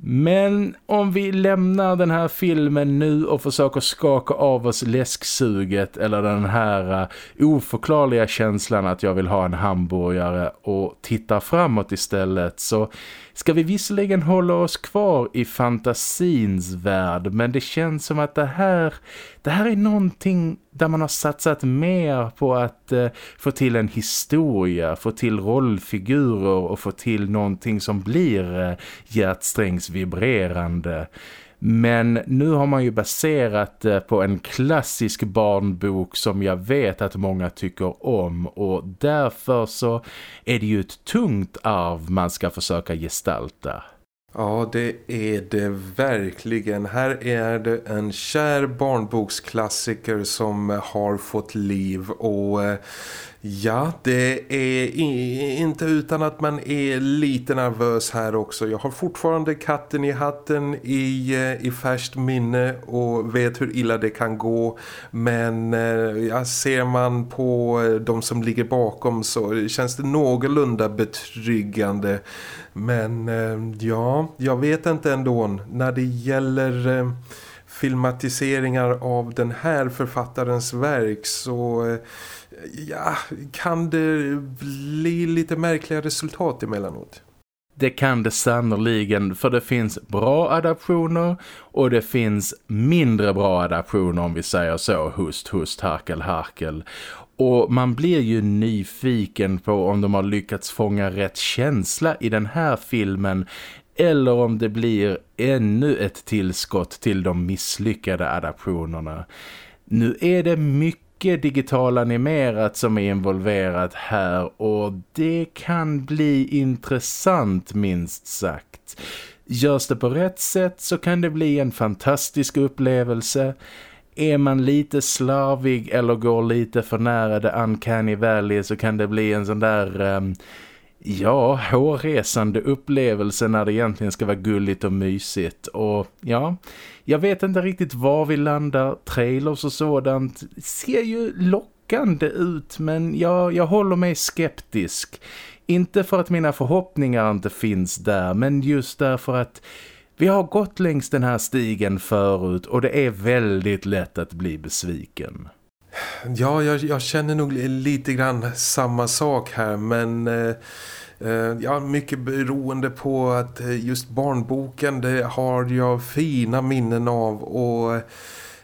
Men om vi lämnar den här filmen nu och försöker skaka av oss läsksuget eller den här uh, oförklarliga känslan att jag vill ha en hamburgare och tittar framåt istället så ska vi visserligen hålla oss kvar i fantasins värld men det känns som att det här, det här är någonting där man har satsat mer på att eh, få till en historia, få till rollfigurer och få till någonting som blir eh, hjärtsträngs vibrerande. Men nu har man ju baserat det på en klassisk barnbok som jag vet att många tycker om och därför så är det ju ett tungt arv man ska försöka gestalta. Ja, det är det verkligen. Här är det en kär barnboksklassiker som har fått liv och eh, Ja, det är inte utan att man är lite nervös här också. Jag har fortfarande katten i hatten i, eh, i färskt minne och vet hur illa det kan gå. Men eh, ja, ser man på de som ligger bakom så känns det någorlunda betryggande. Men eh, ja, jag vet inte ändå. När det gäller eh, filmatiseringar av den här författarens verk så eh, ja, kan det bli lite märkliga resultat emellanåt? Det kan det sannoliken för det finns bra adaptioner och det finns mindre bra adaptioner om vi säger så. Hust, hust, harkel, harkel. Och man blir ju nyfiken på om de har lyckats fånga rätt känsla i den här filmen eller om det blir ännu ett tillskott till de misslyckade adaptionerna. Nu är det mycket digital digitalanimerat som är involverat här och det kan bli intressant minst sagt. Görs det på rätt sätt så kan det bli en fantastisk upplevelse. Är man lite slarvig eller går lite för nära det uncanny valley så kan det bli en sån där... Um, ja, hårresande upplevelse när det egentligen ska vara gulligt och mysigt. Och ja, jag vet inte riktigt var vi landar. Trailers och sådant ser ju lockande ut men jag, jag håller mig skeptisk. Inte för att mina förhoppningar inte finns där men just därför att vi har gått längs den här stigen förut och det är väldigt lätt att bli besviken. Ja, jag, jag känner nog lite grann samma sak här men... Eh, eh ja, mycket beroende på att eh, just barnboken det har jag fina minnen av och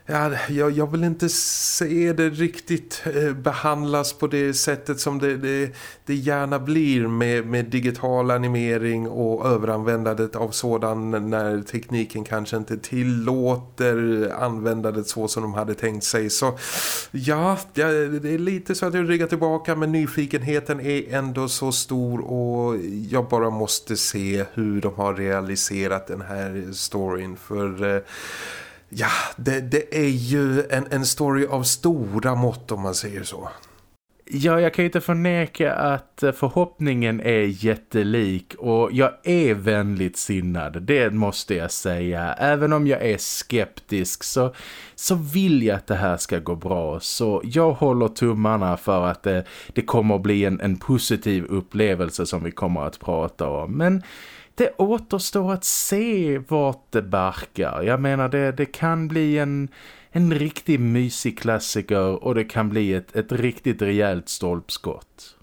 ja, jag, jag vill inte se det riktigt eh, behandlas på det sättet som det, det, det gärna blir med, med digital animering och överanvändandet av sådan när tekniken kanske inte tillåter användandet så som de hade tänkt sig. Så ja, det är lite så att jag ryggar tillbaka men nyfikenheten är ändå så stor och jag bara måste se hur de har realiserat den här storyn för... Eh, Ja, det, det är ju en, en story av stora mått om man säger så. Ja, jag kan ju inte förneka att förhoppningen är jättelik och jag är vänligt sinnad, det måste jag säga. Även om jag är skeptisk så, så vill jag att det här ska gå bra. Så jag håller tummarna för att det, det kommer att bli en, en positiv upplevelse som vi kommer att prata om. Men det återstår att se vart det barkar. Jag menar det, det kan bli en, en riktig mysig klassiker och det kan bli ett, ett riktigt rejält stolpskott.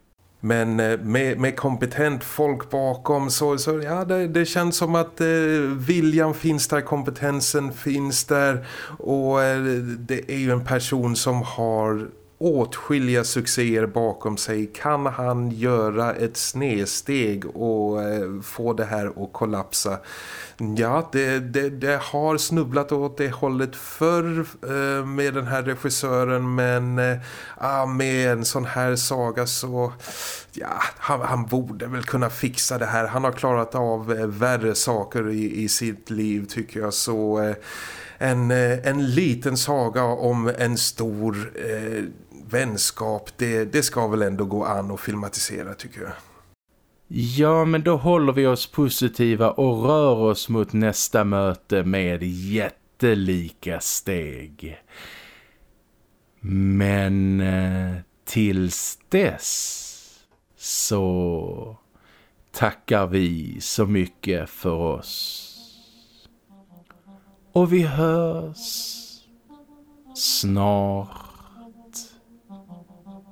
Men eh, med, med kompetent folk bakom så, så ja, det, det känns som att eh, viljan finns där, kompetensen finns där och eh, det är ju en person som har åtskilliga succéer bakom sig kan han göra ett snedsteg och eh, få det här att kollapsa. Ja, det, det, det, har snubblat åt det hållet förr eh, med den här regissören men eh, ah, med en sån här saga så ja, han, han, borde väl kunna fixa det här. Han har klarat av eh, värre saker i, i sitt liv tycker jag så eh, en, eh, en liten saga om en stor eh, vänskap, det, det ska väl ändå gå an att filmatisera tycker jag. Ja, men då håller vi oss positiva och rör oss mot nästa möte med jättelika steg. Men eh, tills dess så tackar vi så mycket för oss. Och vi hörs snart